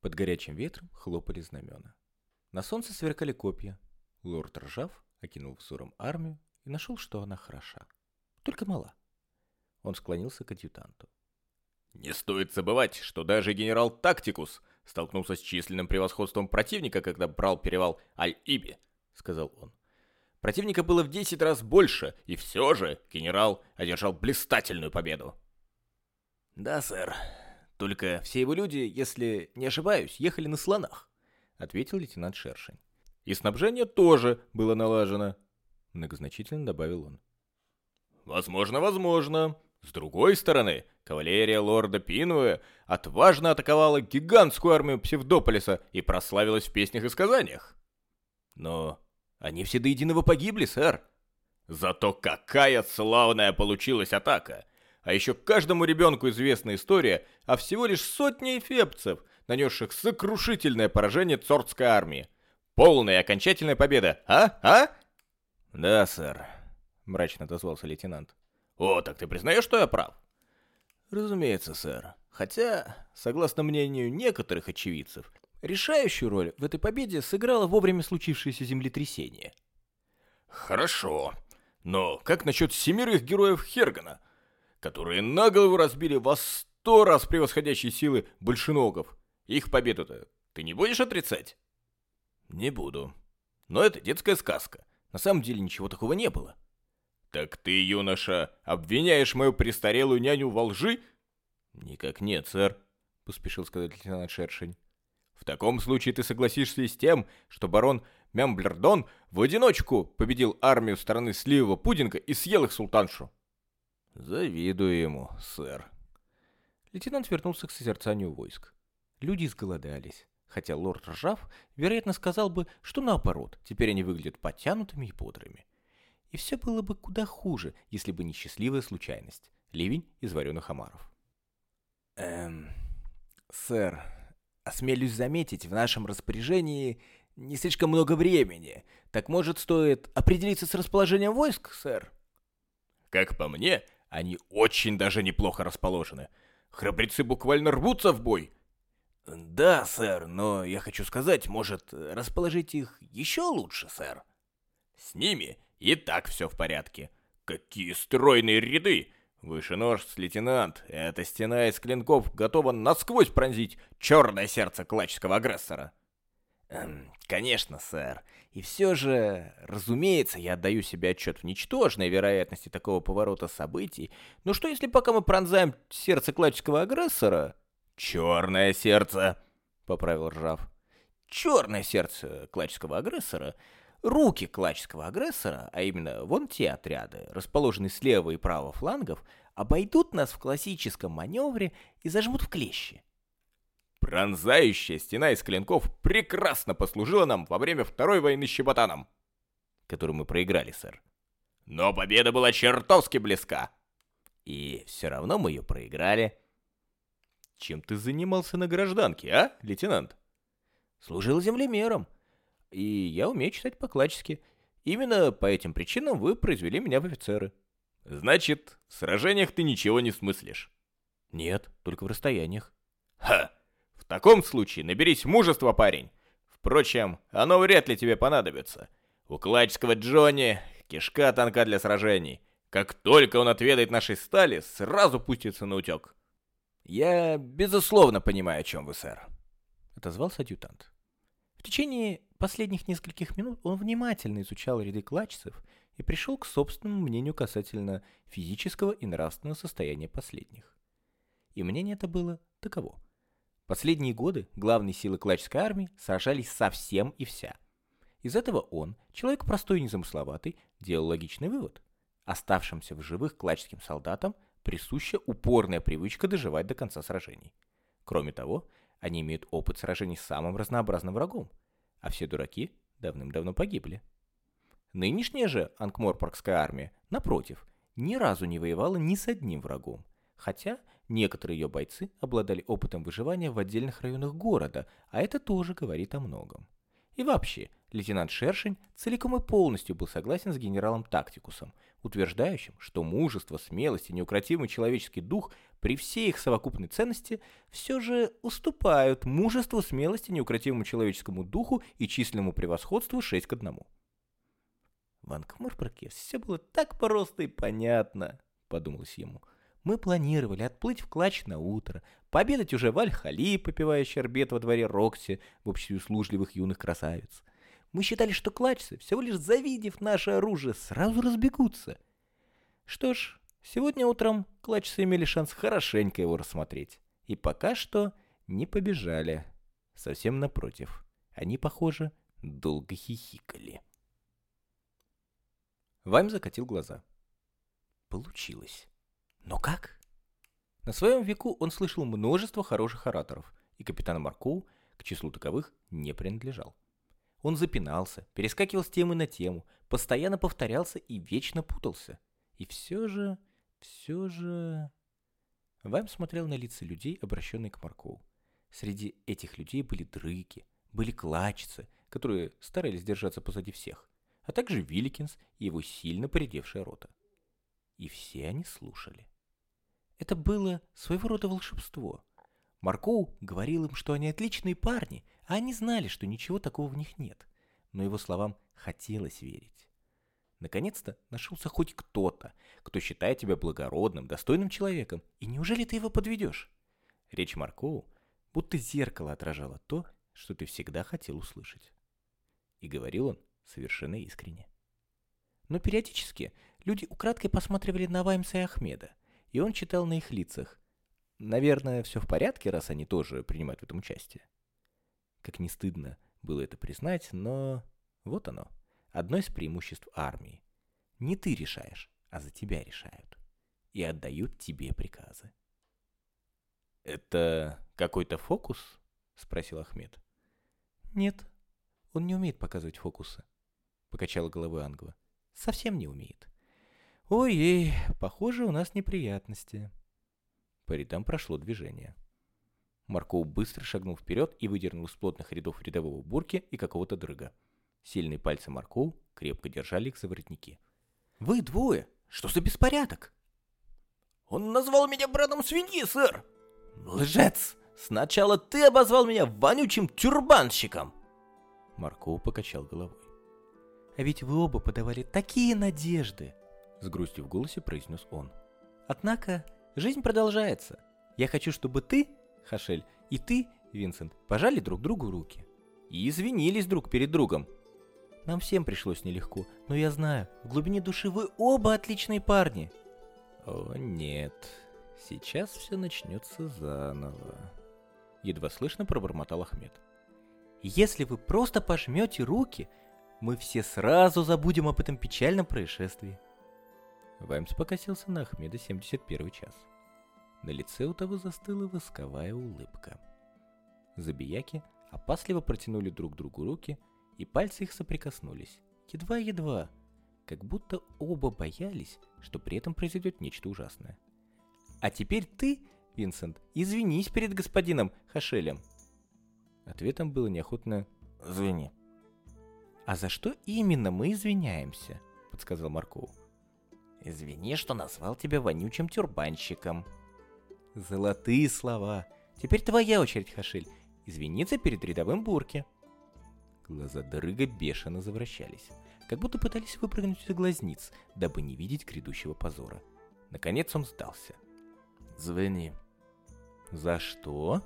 Под горячим ветром хлопали знамена. На солнце сверкали копья. Лорд Ржав окинул взором армию и нашел, что она хороша. Только мала. Он склонился к адъютанту. Не стоит забывать, что даже генерал Тактикус столкнулся с численным превосходством противника, когда брал перевал Аль-Иби, сказал он. Противника было в 10 раз больше, и все же генерал одержал блистательную победу. Да, сэр. Только все его люди, если не ошибаюсь, ехали на слонах, ответил лейтенант Шершень. И снабжение тоже было налажено, многозначительно добавил он. Возможно, возможно. С другой стороны, кавалерия лорда Пинуэ отважно атаковала гигантскую армию Псевдополиса и прославилась в песнях и сказаниях. Но они все до единого погибли, сэр. Зато какая славная получилась атака! А еще каждому ребенку известна история о всего лишь сотне эфепцев, нанесших сокрушительное поражение цордской армии. Полная и окончательная победа, а? А? Да, сэр, мрачно отозвался лейтенант. О, так ты признаешь, что я прав? Разумеется, сэр. Хотя, согласно мнению некоторых очевидцев, решающую роль в этой победе сыграло вовремя случившееся землетрясение. Хорошо. Но как насчет семерых героев Хергана, которые на голову разбили во сто раз превосходящие силы большеногов? Их победу-то ты не будешь отрицать? Не буду. Но это детская сказка. На самом деле ничего такого не было. Так ты, юноша, обвиняешь мою престарелую няню во лжи? Никак нет, сэр, поспешил сказать лейтенант Шершень. В таком случае ты согласишься с тем, что барон Мямблердон в одиночку победил армию стороны сливого пудинга и съел их султаншу. Завидую ему, сэр. Лейтенант вернулся к созерцанию войск. Люди изголодались, хотя лорд Ржав, вероятно, сказал бы, что наоборот, теперь они выглядят подтянутыми и бодрыми. И все было бы куда хуже, если бы не счастливая случайность. Ливень из вареных омаров. Эм, сэр, осмелюсь заметить, в нашем распоряжении не слишком много времени. Так может, стоит определиться с расположением войск, сэр? Как по мне, они очень даже неплохо расположены. Храбрецы буквально рвутся в бой. Да, сэр, но я хочу сказать, может, расположить их еще лучше, сэр? С ними и так все в порядке. Какие стройные ряды! Выше нож, лейтенант. Эта стена из клинков готова насквозь пронзить черное сердце клачского агрессора. Эм, конечно, сэр. И все же, разумеется, я отдаю себе отчет в ничтожной вероятности такого поворота событий. Но что если пока мы пронзаем сердце клачского агрессора... Черное сердце, поправил Ржав. Черное сердце клачского агрессора Руки клачского агрессора, а именно вон те отряды, расположенные слева и право флангов, обойдут нас в классическом маневре и зажмут в клещи. Пронзающая стена из клинков прекрасно послужила нам во время Второй войны с Щеботаном, которую мы проиграли, сэр. Но победа была чертовски близка. И все равно мы ее проиграли. Чем ты занимался на гражданке, а, лейтенант? Служил землемером и я умею читать по-клачески. Именно по этим причинам вы произвели меня в офицеры. Значит, в сражениях ты ничего не смыслишь? Нет, только в расстояниях. Ха! Таком случае наберись мужества, парень. Впрочем, оно вряд ли тебе понадобится. У клачского Джонни кишка тонка для сражений. Как только он отведает нашей стали, сразу пустится на утек. Я безусловно понимаю, о чем вы, сэр. Отозвался адъютант. В течение последних нескольких минут он внимательно изучал ряды клачцев и пришел к собственному мнению касательно физического и нравственного состояния последних. И мнение это было таково. Последние годы главные силы клачской армии сражались со всем и вся. Из этого он, человек простой и незамысловатый, делал логичный вывод. Оставшимся в живых клачским солдатам присуща упорная привычка доживать до конца сражений. Кроме того, они имеют опыт сражений с самым разнообразным врагом, а все дураки давным-давно погибли. Нынешняя же Анкморпоргская армия, напротив, ни разу не воевала ни с одним врагом, хотя некоторые ее бойцы обладали опытом выживания в отдельных районах города, а это тоже говорит о многом. И вообще, лейтенант Шершень целиком и полностью был согласен с генералом Тактикусом, утверждающим, что мужество, смелость и неукротимый человеческий дух при всей их совокупной ценности все же уступают мужеству, смелости, неукротимому человеческому духу и численному превосходству 6 к 1. В Ангмарпорке все было так просто и понятно, подумалось ему. Мы планировали отплыть в Клач на утро, пообедать уже в Аль-Хали, попивая щербет во дворе Рокси в обществе услужливых юных красавиц. Мы считали, что клачцы, всего лишь завидев наше оружие, сразу разбегутся. Что ж, сегодня утром клачцы имели шанс хорошенько его рассмотреть. И пока что не побежали. Совсем напротив. Они, похоже, долго хихикали. Вайм закатил глаза. Получилось. Но как? На своем веку он слышал множество хороших ораторов, и капитан Маркоу к числу таковых не принадлежал. Он запинался, перескакивал с темы на тему, постоянно повторялся и вечно путался. И все же, все же... Вайм смотрел на лица людей, обращенные к Маркову. Среди этих людей были дрыки, были клачцы, которые старались держаться позади всех, а также Вилликинс и его сильно поредевшая рота. И все они слушали. Это было своего рода волшебство. Маркоу говорил им, что они отличные парни, а они знали, что ничего такого в них нет. Но его словам хотелось верить. Наконец-то нашелся хоть кто-то, кто считает тебя благородным, достойным человеком. И неужели ты его подведешь? Речь Маркоу будто зеркало отражало то, что ты всегда хотел услышать. И говорил он совершенно искренне. Но периодически люди украдкой посматривали на Ваймса и Ахмеда, и он читал на их лицах. Наверное, все в порядке, раз они тоже принимают в этом участие. Как не стыдно было это признать, но вот оно, одно из преимуществ армии. Не ты решаешь, а за тебя решают. И отдают тебе приказы. «Это какой-то фокус?» — спросил Ахмед. «Нет, он не умеет показывать фокусы», — покачала головой Ангва. «Совсем не умеет. Ой-ей, похоже, у нас неприятности». По рядам прошло движение. Марков быстро шагнул вперед и выдернул из плотных рядов рядового бурки и какого-то дрыга. Сильные пальцы Марков крепко держали их за воротники. «Вы двое! Что за беспорядок?» «Он назвал меня братом свиньи, сэр!» «Лжец! Сначала ты обозвал меня вонючим тюрбанщиком!» Марков покачал головой. «А ведь вы оба подавали такие надежды!» С грустью в голосе произнес он. «Однако жизнь продолжается. Я хочу, чтобы ты Хашель, и ты, Винсент, пожали друг другу руки. И извинились друг перед другом. Нам всем пришлось нелегко, но я знаю, в глубине души вы оба отличные парни. О нет, сейчас все начнется заново. Едва слышно пробормотал Ахмед. Если вы просто пожмете руки, мы все сразу забудем об этом печальном происшествии. Ваймс покосился на Ахмеда 71 час. На лице у того застыла восковая улыбка. Забияки опасливо протянули друг другу руки, и пальцы их соприкоснулись. Едва-едва, как будто оба боялись, что при этом произойдет нечто ужасное. «А теперь ты, Винсент, извинись перед господином Хашелем!» Ответом было неохотно «Извини». «А за что именно мы извиняемся?» — подсказал Марков. «Извини, что назвал тебя вонючим тюрбанщиком», Золотые слова. Теперь твоя очередь, Хашиль. Извиниться перед рядовым Бурки. Глаза Дрыга бешено завращались, как будто пытались выпрыгнуть из глазниц, дабы не видеть грядущего позора. Наконец он сдался. «Звени». «За что?»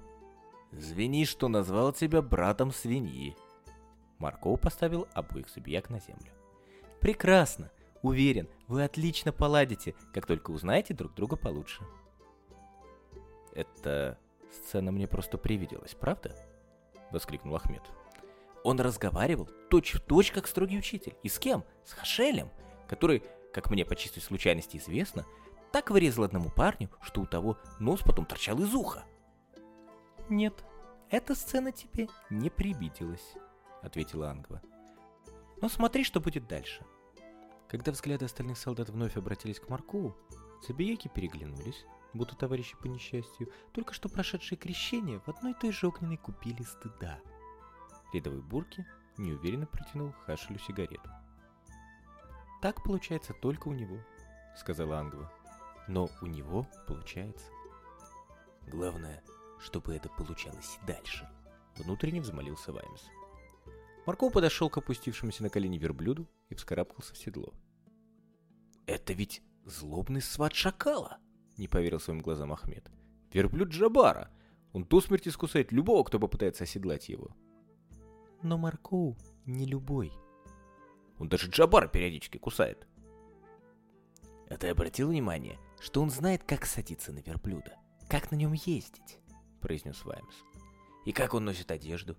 «Звени, что назвал тебя братом свиньи». Марков поставил обоих субъект на землю. «Прекрасно. Уверен, вы отлично поладите, как только узнаете друг друга получше». «Эта сцена мне просто привиделась, правда?» — воскликнул Ахмед. Он разговаривал точь-в-точь, как строгий учитель. И с кем? С Хашелем, который, как мне по чистой случайности известно, так вырезал одному парню, что у того нос потом торчал из уха. «Нет, эта сцена тебе не привиделась», — ответила Ангва. «Но смотри, что будет дальше». Когда взгляды остальных солдат вновь обратились к Марку, Забияки переглянулись, будто товарищи по несчастью, только что прошедшие крещение в одной и той же огненной купили стыда. Рядовой Бурки неуверенно протянул Хашелю сигарету. «Так получается только у него», — сказала Ангва. «Но у него получается». «Главное, чтобы это получалось и дальше», — внутренне взмолился Ваймс. Марко подошел к опустившемуся на колени верблюду и вскарабкался в седло. «Это ведь злобный сват шакала!» — не поверил своим глазам Ахмед. «Верблюд Джабара! Он до смерти скусает любого, кто попытается оседлать его!» «Но Марко не любой!» Он даже Джабара периодически кусает!» «А ты обратил внимание, что он знает, как садиться на верблюда? Как на нем ездить?» — произнес Ваймс. «И как он носит одежду?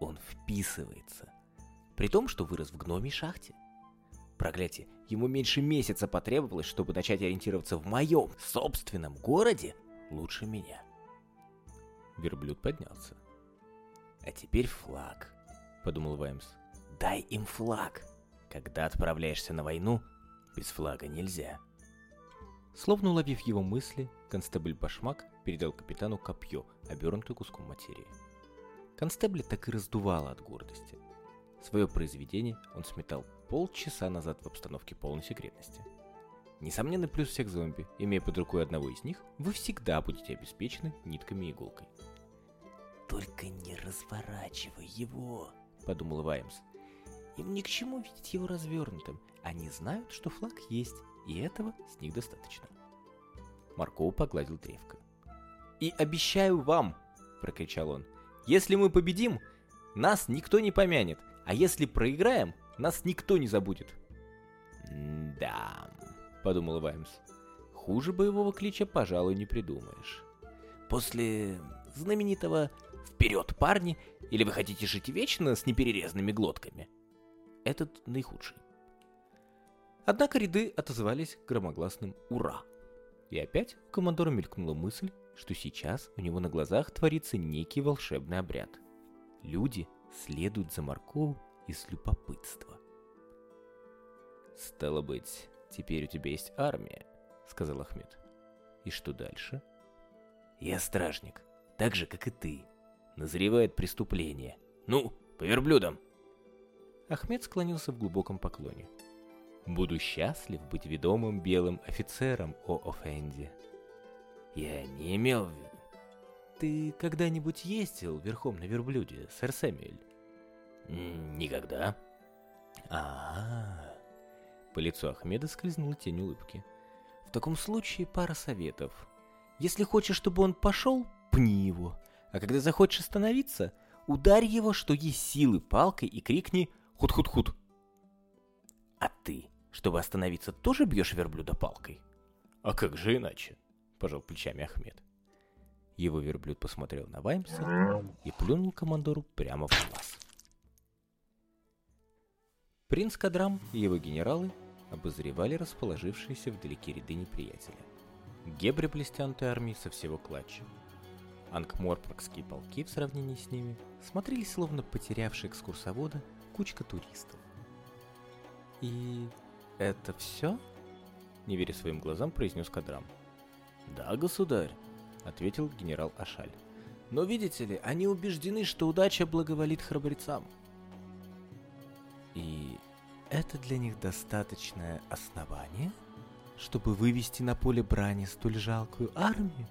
Он вписывается. При том, что вырос в гномей шахте. Проклятие, ему меньше месяца потребовалось, чтобы начать ориентироваться в моем собственном городе лучше меня. Верблюд поднялся. «А теперь флаг», — подумал Ваймс. «Дай им флаг. Когда отправляешься на войну, без флага нельзя». Словно уловив его мысли, констебль Башмак передал капитану копье, обернутое куском материи. Констебля так и раздувало от гордости. Свое произведение он сметал полчаса назад в обстановке полной секретности. Несомненный плюс всех зомби, имея под рукой одного из них, вы всегда будете обеспечены нитками и иголкой. «Только не разворачивай его», — подумал Ваймс. «Им ни к чему видеть его развернутым. Они знают, что флаг есть, и этого с них достаточно». Марков погладил древко. «И обещаю вам», — прокричал он, — если мы победим, нас никто не помянет, а если проиграем, нас никто не забудет. «Да», — подумал Ваймс, — «хуже боевого клича, пожалуй, не придумаешь. После знаменитого «Вперед, парни!» или вы хотите жить вечно с неперерезанными глотками? Этот наихудший. Однако ряды отозвались громогласным «Ура!». И опять у командора мелькнула мысль, что сейчас у него на глазах творится некий волшебный обряд. Люди следуют за Марковым из любопытства. «Стало быть, теперь у тебя есть армия», — сказал Ахмед. «И что дальше?» «Я стражник, так же, как и ты. Назревает преступление. Ну, по верблюдам!» Ахмед склонился в глубоком поклоне. «Буду счастлив быть ведомым белым офицером, о Офенди», я не имел в виду. Ты когда-нибудь ездил верхом на верблюде, сэр Сэмюэль? Никогда. А, -а, а По лицу Ахмеда скользнула тень улыбки. В таком случае пара советов. Если хочешь, чтобы он пошел, пни его. А когда захочешь остановиться, ударь его, что есть силы, палкой и крикни «Худ-худ-худ». А ты, чтобы остановиться, тоже бьешь верблюда палкой? А как же иначе? — пожал плечами Ахмед. Его верблюд посмотрел на Ваймса и плюнул командору прямо в глаз. Принц Кадрам и его генералы обозревали расположившиеся вдалеке ряды неприятеля. Гебри блестянтой армии со всего клатча. Ангморпоргские полки в сравнении с ними смотрелись словно потерявшие экскурсовода кучка туристов. «И это все?» — не веря своим глазам, произнес Кадрам. — «Да, государь», — ответил генерал Ашаль. «Но видите ли, они убеждены, что удача благоволит храбрецам». «И это для них достаточное основание, чтобы вывести на поле брани столь жалкую армию?»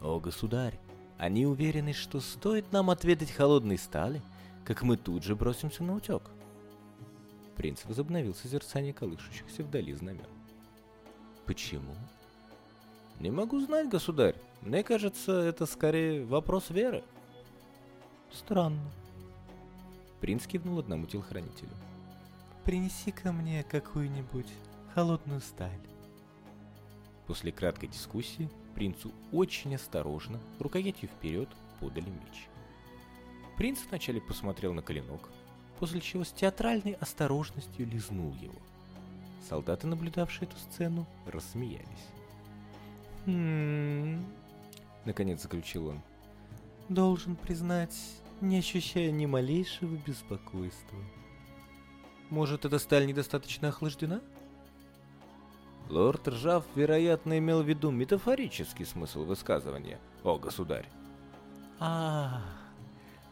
«О, государь, они уверены, что стоит нам отведать холодной стали, как мы тут же бросимся на утек». Принц возобновил созерцание колышущихся вдали знамен. «Почему?» Не могу знать, государь. Мне кажется, это скорее вопрос веры. Странно. Принц кивнул одному телохранителю. принеси ко мне какую-нибудь холодную сталь. После краткой дискуссии принцу очень осторожно, рукоятью вперед, подали меч. Принц вначале посмотрел на клинок, после чего с театральной осторожностью лизнул его. Солдаты, наблюдавшие эту сцену, рассмеялись. «Хм...» — наконец заключил он. «Должен признать, не ощущая ни малейшего беспокойства. Может, эта сталь недостаточно охлаждена?» Лорд Ржав, вероятно, имел в виду метафорический смысл высказывания «О, государь!» «А,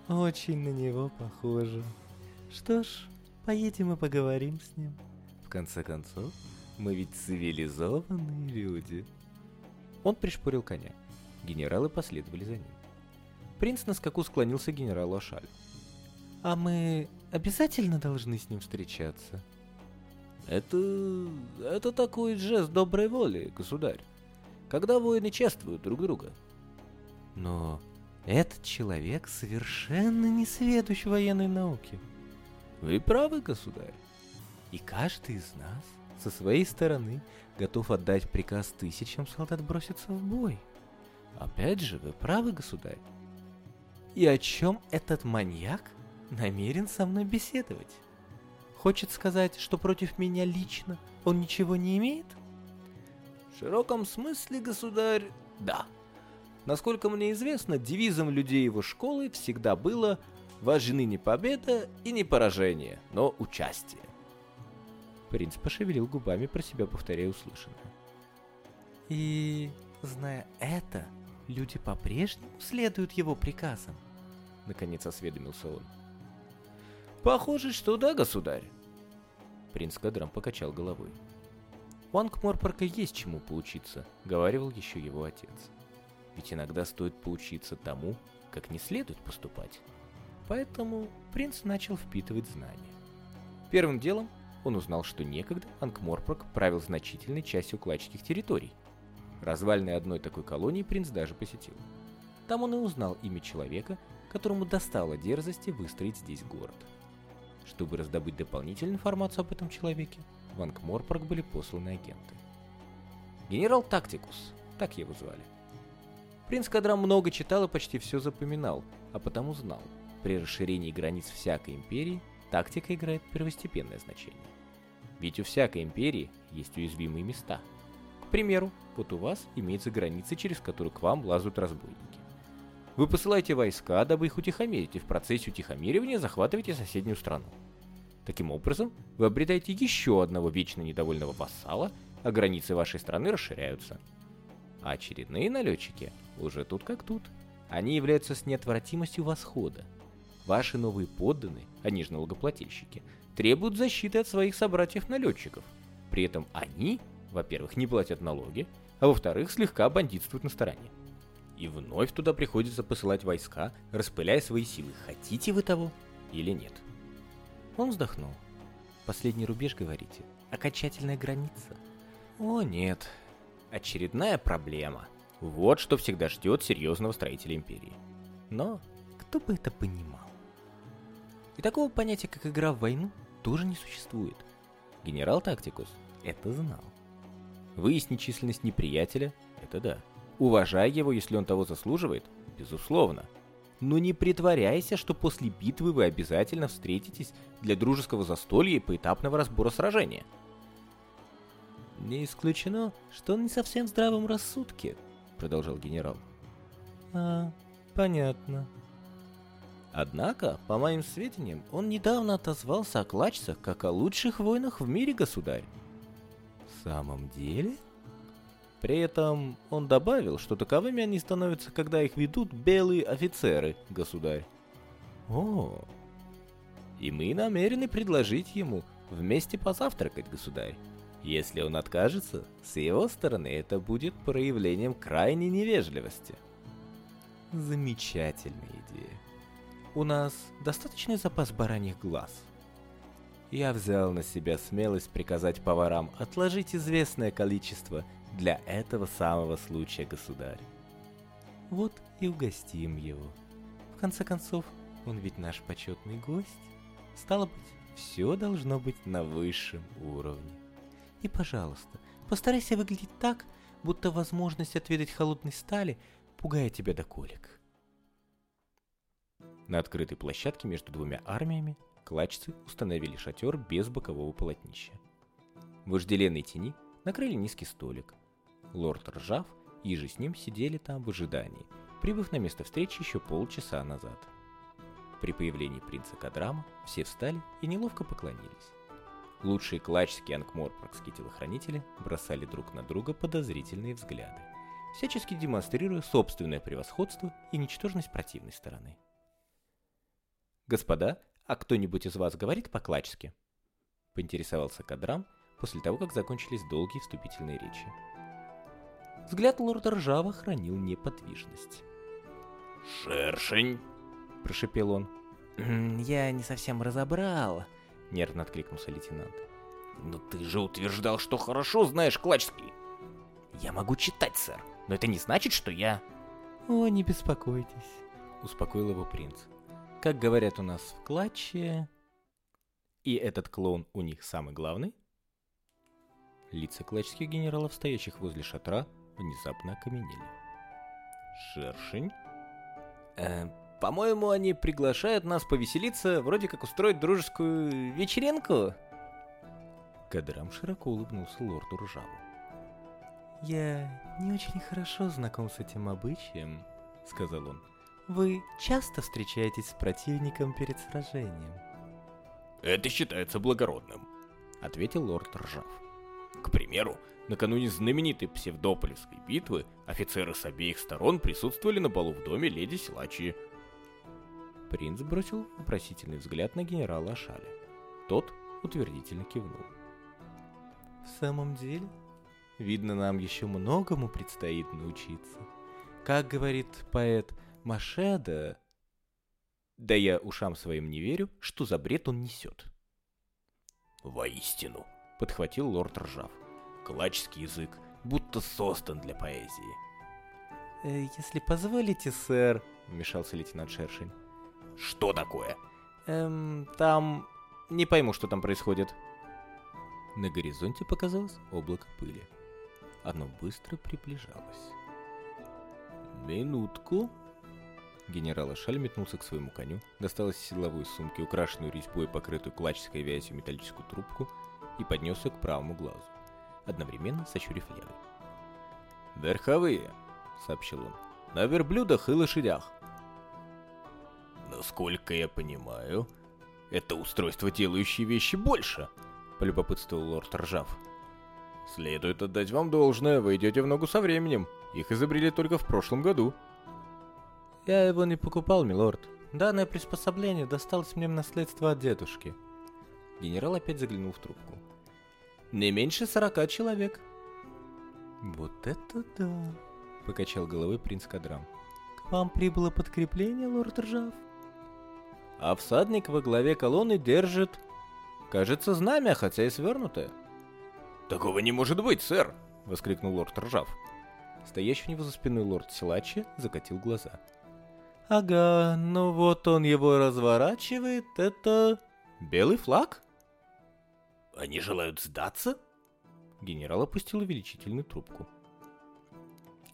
очень на него похоже», Что ж, поедем и поговорим с ним. В конце концов, мы ведь цивилизованные люди. Он пришпорил коня. Генералы последовали за ним. Принц на скаку склонился к генералу Ашалю. «А мы обязательно должны с ним встречаться?» «Это... это такой жест доброй воли, государь. Когда воины чествуют друг друга». «Но этот человек совершенно не сведущ в военной науке». «Вы правы, государь». «И каждый из нас со своей стороны готов отдать приказ тысячам солдат броситься в бой. Опять же, вы правы, государь. И о чем этот маньяк намерен со мной беседовать? Хочет сказать, что против меня лично он ничего не имеет? В широком смысле, государь, да. Насколько мне известно, девизом людей его школы всегда было «Важны не победа и не поражение, но участие». Принц пошевелил губами, про себя повторяя услышанное. И, зная это, люди по-прежнему следуют его приказам? Наконец осведомился он. Похоже, что да, государь. Принц Кадрам покачал головой. У Ангморпорка есть чему поучиться, говаривал еще его отец. Ведь иногда стоит поучиться тому, как не следует поступать. Поэтому принц начал впитывать знания. Первым делом он узнал, что некогда Анкморпорг правил значительной частью клачских территорий. Развальные одной такой колонии принц даже посетил. Там он и узнал имя человека, которому достало дерзости выстроить здесь город. Чтобы раздобыть дополнительную информацию об этом человеке, в Анкморпорг были посланы агенты. Генерал Тактикус, так его звали. Принц Кадрам много читал и почти все запоминал, а потому знал, при расширении границ всякой империи тактика играет первостепенное значение. Ведь у всякой империи есть уязвимые места. К примеру, вот у вас имеются границы, через которые к вам лазут разбойники. Вы посылаете войска, дабы их утихомирить, и в процессе утихомиривания захватываете соседнюю страну. Таким образом, вы обретаете еще одного вечно недовольного вассала, а границы вашей страны расширяются. А очередные налетчики уже тут как тут. Они являются с неотвратимостью восхода. Ваши новые подданные, они же налогоплательщики, требуют защиты от своих собратьев-налетчиков. При этом они, во-первых, не платят налоги, а во-вторых, слегка бандитствуют на стороне. И вновь туда приходится посылать войска, распыляя свои силы. Хотите вы того или нет? Он вздохнул. Последний рубеж, говорите? Окончательная граница? О, нет. Очередная проблема. Вот что всегда ждет серьезного строителя империи. Но кто бы это понимал? И такого понятия, как игра в войну, тоже не существует. Генерал Тактикус это знал. Выяснить численность неприятеля – это да. Уважай его, если он того заслуживает, безусловно. Но не притворяйся, что после битвы вы обязательно встретитесь для дружеского застолья и поэтапного разбора сражения. «Не исключено, что он не совсем в здравом рассудке», — продолжал генерал. «А, понятно», Однако, по моим сведениям, он недавно отозвался о клачцах как о лучших войнах в мире, государь. В самом деле? При этом он добавил, что таковыми они становятся, когда их ведут белые офицеры, государь. О, и мы намерены предложить ему вместе позавтракать, государь. Если он откажется, с его стороны это будет проявлением крайней невежливости. Замечательная идея. У нас достаточный запас бараньих глаз. Я взял на себя смелость приказать поварам отложить известное количество для этого самого случая, государь. Вот и угостим его. В конце концов, он ведь наш почетный гость. Стало быть, все должно быть на высшем уровне. И, пожалуйста, постарайся выглядеть так, будто возможность отведать холодной стали пугает тебя до колик. На открытой площадке между двумя армиями клачцы установили шатер без бокового полотнища. В тени накрыли низкий столик. Лорд Ржав и же с ним сидели там в ожидании, прибыв на место встречи еще полчаса назад. При появлении принца Кадрама все встали и неловко поклонились. Лучшие клачские ангморпоргские телохранители бросали друг на друга подозрительные взгляды, всячески демонстрируя собственное превосходство и ничтожность противной стороны. Господа, «А кто-нибудь из вас говорит по-клачски?» Поинтересовался Кадрам после того, как закончились долгие вступительные речи. Взгляд лорда Ржава хранил неподвижность. «Шершень!» – прошепел он. «Я не совсем разобрал», – нервно откликнулся лейтенант. «Но ты же утверждал, что хорошо знаешь клачский!» «Я могу читать, сэр, но это не значит, что я...» «О, не беспокойтесь», — успокоил его принц. «Как говорят у нас в клатче...» «И этот клоун у них самый главный?» Лица клатчских генералов, стоящих возле шатра, внезапно окаменели. «Шершень?» э, «По-моему, они приглашают нас повеселиться, вроде как устроить дружескую вечеринку». Кадрам широко улыбнулся лорду Ржаву. «Я не очень хорошо знаком с этим обычаем», — сказал он. «Вы часто встречаетесь с противником перед сражением?» «Это считается благородным», — ответил лорд Ржав. «К примеру, накануне знаменитой Псевдополевской битвы офицеры с обеих сторон присутствовали на балу в доме леди Силачи». Принц бросил вопросительный взгляд на генерала Ашаля. Тот утвердительно кивнул. «В самом деле?» Видно, нам еще многому предстоит научиться. Как говорит поэт Машеда... Да я ушам своим не верю, что за бред он несет. «Воистину», — подхватил лорд Ржав, — «клачский язык будто создан для поэзии». «Э, «Если позволите, сэр», — вмешался лейтенант Шершень. «Что такое?» «Эм, там... Не пойму, что там происходит». На горизонте показалось облако пыли. Оно быстро приближалось. «Минутку!» Генерал Ашаль метнулся к своему коню, достал из седловой сумки украшенную резьбой, покрытую клачской вязью металлическую трубку и поднес ее к правому глазу, одновременно сощурив левый. «Верховые!» — сообщил он. «На верблюдах и лошадях!» «Насколько я понимаю, это устройство, делающее вещи больше!» — полюбопытствовал лорд Ржав. Следует отдать вам должное, вы идете в ногу со временем. Их изобрели только в прошлом году. Я его не покупал, милорд. Данное приспособление досталось мне в наследство от дедушки. Генерал опять заглянул в трубку. Не меньше сорока человек. Вот это да, покачал головой принц Кадрам. К вам прибыло подкрепление, лорд Ржав? А всадник во главе колонны держит, кажется, знамя, хотя и свернутое. «Такого не может быть, сэр!» — воскликнул лорд Ржав. Стоящий у него за спиной лорд Силачи закатил глаза. «Ага, ну вот он его разворачивает, это... белый флаг?» «Они желают сдаться?» Генерал опустил увеличительную трубку.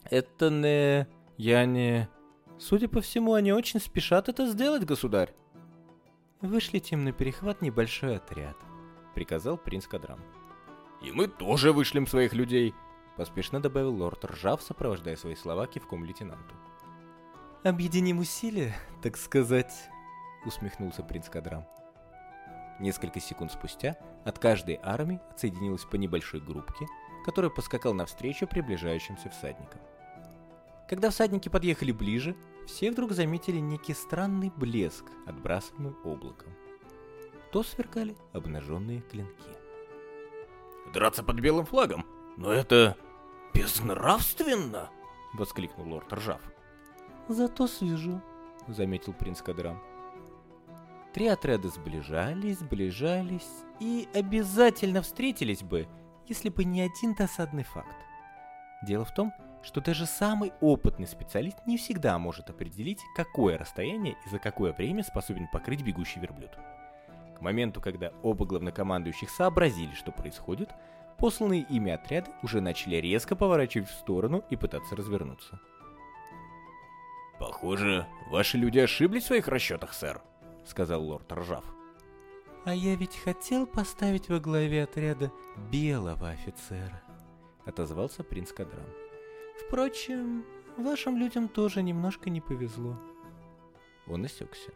«Это не... я не... Судя по всему, они очень спешат это сделать, государь!» «Вышлите им на перехват небольшой отряд», — приказал принц Кадрам. И мы тоже вышлем своих людей», — поспешно добавил лорд Ржав, сопровождая свои слова кивком лейтенанту. «Объединим усилия, так сказать», — усмехнулся принц Кадрам. Несколько секунд спустя от каждой армии отсоединилась по небольшой группке, которая поскакал навстречу приближающимся всадникам. Когда всадники подъехали ближе, все вдруг заметили некий странный блеск, отбрасываемый облаком. То сверкали обнаженные клинки. Драться под белым флагом? Но это безнравственно!» — воскликнул лорд Ржав. «Зато свежо», — заметил принц Кадрам. Три отряда сближались, сближались и обязательно встретились бы, если бы не один досадный факт. Дело в том, что даже самый опытный специалист не всегда может определить, какое расстояние и за какое время способен покрыть бегущий верблюд. К моменту, когда оба главнокомандующих сообразили, что происходит, посланные ими отряды уже начали резко поворачивать в сторону и пытаться развернуться. «Похоже, ваши люди ошиблись в своих расчетах, сэр», — сказал лорд Ржав. «А я ведь хотел поставить во главе отряда белого офицера», — отозвался принц Кадран. «Впрочем, вашим людям тоже немножко не повезло». Он осекся.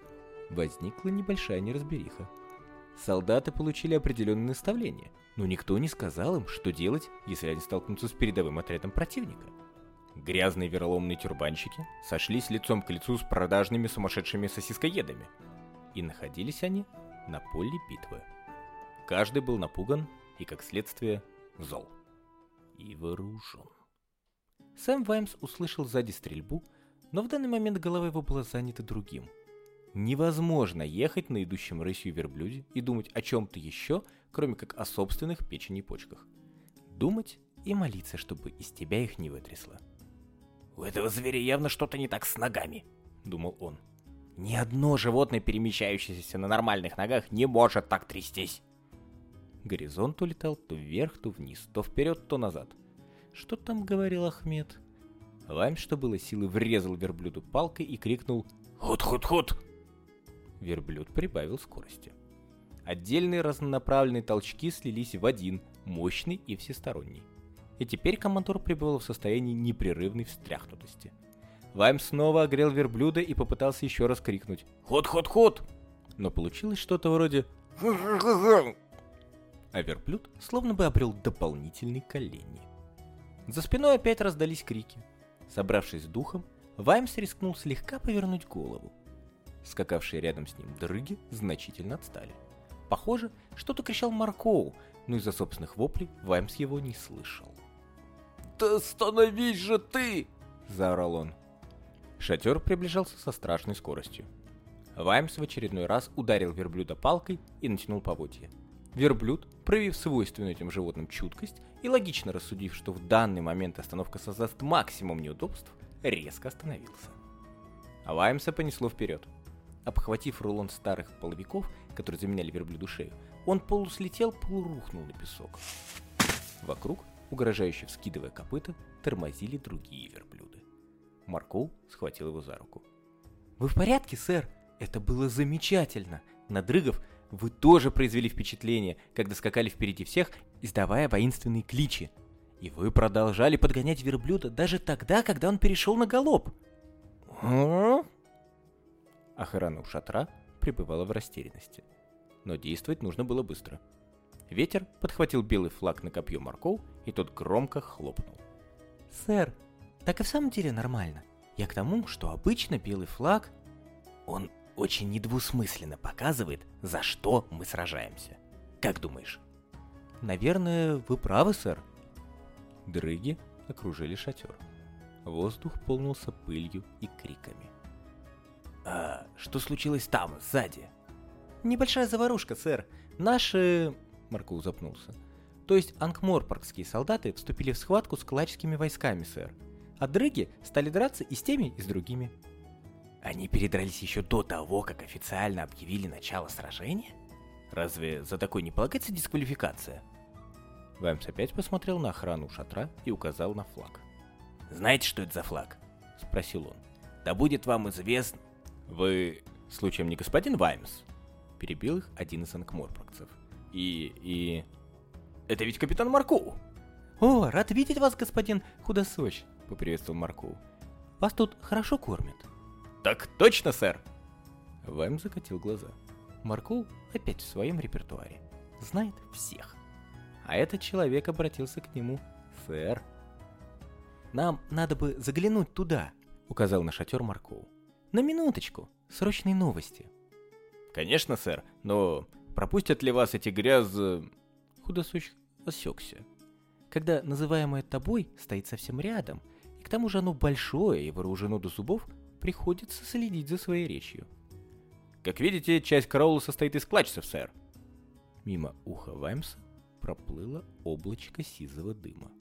Возникла небольшая неразбериха. Солдаты получили определенные наставления, но никто не сказал им, что делать, если они столкнутся с передовым отрядом противника. Грязные вероломные тюрбанщики сошлись лицом к лицу с продажными сумасшедшими сосискоедами. И находились они на поле битвы. Каждый был напуган и, как следствие, зол. И вооружен. Сэм Ваймс услышал сзади стрельбу, но в данный момент голова его была занята другим. Невозможно ехать на идущем рысью верблюде и думать о чем-то еще, кроме как о собственных печени и почках. Думать и молиться, чтобы из тебя их не вытрясло. «У этого зверя явно что-то не так с ногами», — думал он. «Ни одно животное, перемещающееся на нормальных ногах, не может так трястись». Горизонт улетал то вверх, то вниз, то вперед, то назад. Что там говорил Ахмед? Лайм, что было силы, врезал верблюду палкой и крикнул «Худ-худ-худ!». Верблюд прибавил скорости. Отдельные разнонаправленные толчки слились в один, мощный и всесторонний и теперь командор пребывал в состоянии непрерывной встряхнутости. Вайм снова огрел верблюда и попытался еще раз крикнуть «Ход-ход-ход!», но получилось что-то вроде а верблюд словно бы обрел дополнительные колени. За спиной опять раздались крики. Собравшись с духом, Ваймс рискнул слегка повернуть голову. Скакавшие рядом с ним дрыги значительно отстали. Похоже, что-то кричал Маркоу, но из-за собственных воплей Ваймс его не слышал. «Да остановись же ты!» – заорал он. Шатер приближался со страшной скоростью. Ваймс в очередной раз ударил верблюда палкой и натянул поводья. Верблюд, проявив свойственную этим животным чуткость и логично рассудив, что в данный момент остановка создаст максимум неудобств, резко остановился. А Ваймса понесло вперед. Обхватив рулон старых половиков, которые заменяли верблюду шею, он полуслетел, полурухнул на песок. Вокруг угрожающе вскидывая копыта, тормозили другие верблюды. Маркоу схватил его за руку. «Вы в порядке, сэр? Это было замечательно! На дрыгов вы тоже произвели впечатление, когда скакали впереди всех, издавая воинственные кличи. И вы продолжали подгонять верблюда даже тогда, когда он перешел на галоп. Охрана у шатра пребывала в растерянности. Но действовать нужно было быстро. Ветер подхватил белый флаг на копье Марков, и тот громко хлопнул. «Сэр, так и в самом деле нормально. Я к тому, что обычно белый флаг, он очень недвусмысленно показывает, за что мы сражаемся. Как думаешь?» «Наверное, вы правы, сэр». Дрыги окружили шатер. Воздух полнился пылью и криками. «А что случилось там, сзади?» «Небольшая заварушка, сэр. Наши Маркоу запнулся. То есть анкморпоргские солдаты вступили в схватку с клачскими войсками, сэр. А дрыги стали драться и с теми, и с другими. Они передрались еще до того, как официально объявили начало сражения? Разве за такой не полагается дисквалификация? Ваймс опять посмотрел на охрану шатра и указал на флаг. «Знаете, что это за флаг?» — спросил он. «Да будет вам известно...» «Вы, случаем, не господин Ваймс?» — перебил их один из анкморпоргцев. И... и... Это ведь капитан Маркоу! О, рад видеть вас, господин Худосоч, поприветствовал Маркоу. Вас тут хорошо кормят. Так точно, сэр! Вэм закатил глаза. Маркоу опять в своем репертуаре. Знает всех. А этот человек обратился к нему «Сэр». «Нам надо бы заглянуть туда», — указал на шатер Маркоу. «На минуточку, срочные новости». «Конечно, сэр, но пропустят ли вас эти гряз... Худосущ осекся. Когда называемое тобой стоит совсем рядом, и к тому же оно большое и вооружено до зубов, приходится следить за своей речью. Как видите, часть караула состоит из клачцев, сэр. Мимо уха Ваймса проплыло облачко сизого дыма.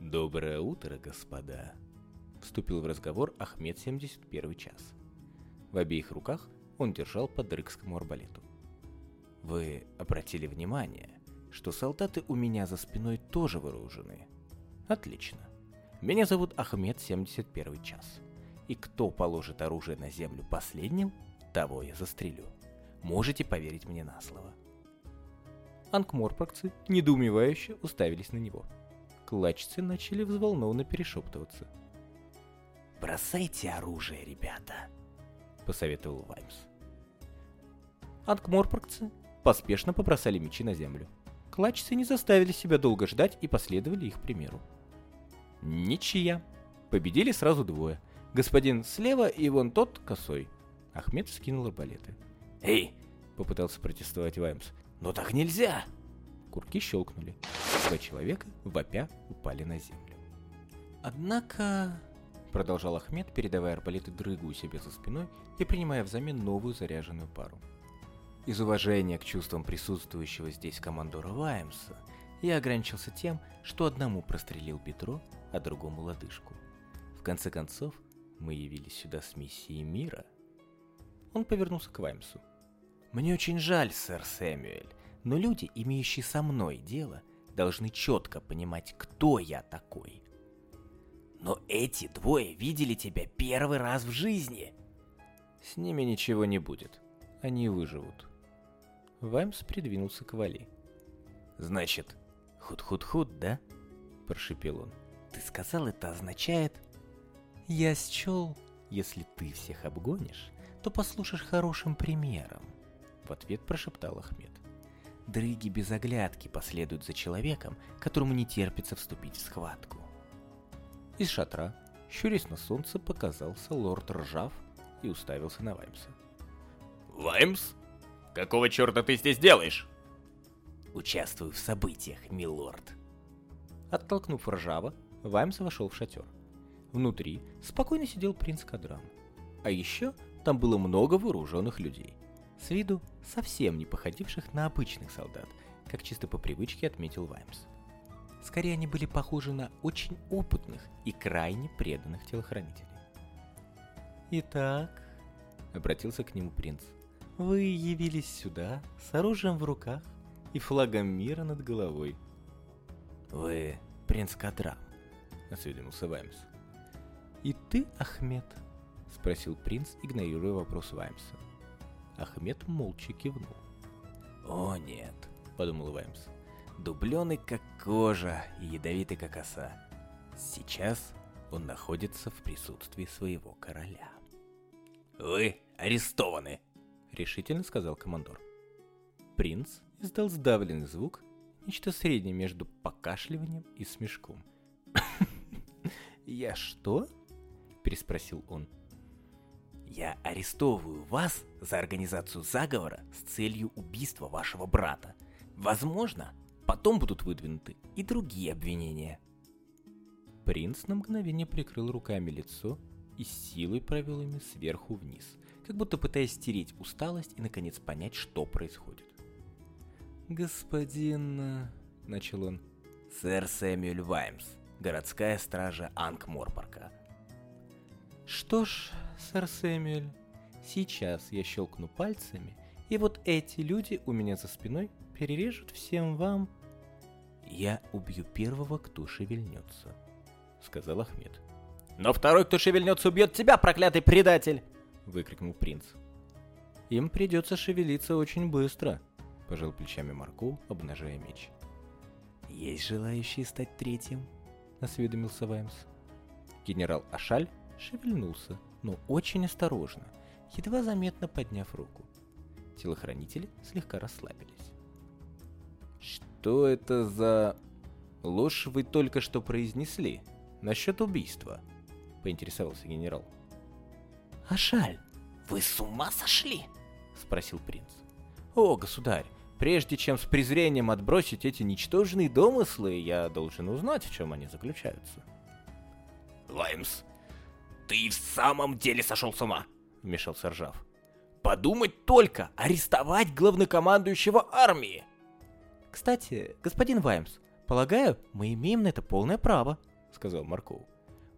«Доброе утро, господа!» Вступил в разговор Ахмед 71 час. В обеих руках он держал по дрыкскому арбалету. Вы обратили внимание, что солдаты у меня за спиной тоже вооружены? Отлично. Меня зовут Ахмед 71 час. И кто положит оружие на землю последним, того я застрелю. Можете поверить мне на слово. Анкморпоргцы недоумевающе уставились на него. Клачцы начали взволнованно перешептываться. «Бросайте оружие, ребята!» — посоветовал Ваймс. Анкморпоргцы поспешно побросали мечи на землю. Клачцы не заставили себя долго ждать и последовали их примеру. Ничья. Победили сразу двое. Господин слева и вон тот косой. Ахмед скинул арбалеты. «Эй!» — попытался протестовать Ваймс. «Но так нельзя!» Курки щелкнули. Два человека, вопя, упали на землю. «Однако...» — продолжал Ахмед, передавая арбалеты дрыгу у себя за спиной и принимая взамен новую заряженную пару. Из уважения к чувствам присутствующего здесь командора Ваймса, я ограничился тем, что одному прострелил бедро, а другому лодыжку. В конце концов, мы явились сюда с миссией мира. Он повернулся к Ваймсу. «Мне очень жаль, сэр Сэмюэль, но люди, имеющие со мной дело, должны четко понимать, кто я такой. Но эти двое видели тебя первый раз в жизни. С ними ничего не будет. Они выживут. Ваймс придвинулся к Вали. «Значит, худ-худ-худ, да?» – прошипел он. «Ты сказал, это означает...» «Я счел, если ты всех обгонишь, то послушаешь хорошим примером», – в ответ прошептал Ахмед. «Дрыги без оглядки последуют за человеком, которому не терпится вступить в схватку». Из шатра, щурясь на солнце, показался лорд Ржав и уставился на Ваймса. «Ваймс?» Какого черта ты здесь делаешь? Участвую в событиях, милорд. Оттолкнув ржава, Ваймс вошел в шатер. Внутри спокойно сидел принц Кадран. А еще там было много вооруженных людей. С виду совсем не походивших на обычных солдат, как чисто по привычке отметил Ваймс. Скорее они были похожи на очень опытных и крайне преданных телохранителей. «Итак», — обратился к нему принц, вы явились сюда с оружием в руках и флагом мира над головой. Вы принц Кадрам, осведомился Ваймс. И ты, Ахмед? Спросил принц, игнорируя вопрос Ваймса. Ахмед молча кивнул. О нет, подумал Ваймс. Дубленый как кожа и ядовитый как оса. Сейчас он находится в присутствии своего короля. «Вы арестованы!» Решительно сказал командор. Принц издал сдавленный звук, нечто среднее между покашливанием и смешком. «Я что?» – переспросил он. «Я арестовываю вас за организацию заговора с целью убийства вашего брата. Возможно, потом будут выдвинуты и другие обвинения». Принц на мгновение прикрыл руками лицо и силой провел ими сверху вниз, как будто пытаясь стереть усталость и наконец понять, что происходит. «Господин...» э, — начал он. «Сэр Сэмюэль Ваймс, городская стража Анкморпорка». «Что ж, сэр Сэмюэль, сейчас я щелкну пальцами, и вот эти люди у меня за спиной перережут всем вам...» «Я убью первого, кто шевельнется», — сказал Ахмед. «Но второй, кто шевельнется, убьет тебя, проклятый предатель!» — выкрикнул принц. «Им придется шевелиться очень быстро», — пожал плечами Марку, обнажая меч. «Есть желающие стать третьим?» — осведомился Ваймс. Генерал Ашаль шевельнулся, но очень осторожно, едва заметно подняв руку. Телохранители слегка расслабились. «Что это за ложь вы только что произнесли насчет убийства?» — поинтересовался генерал. «Ашаль, вы с ума сошли?» — спросил принц. «О, государь, прежде чем с презрением отбросить эти ничтожные домыслы, я должен узнать, в чем они заключаются». «Лаймс, ты в самом деле сошел с ума?» — вмешался Ржав. «Подумать только, арестовать главнокомандующего армии!» «Кстати, господин Ваймс, полагаю, мы имеем на это полное право», — сказал Марков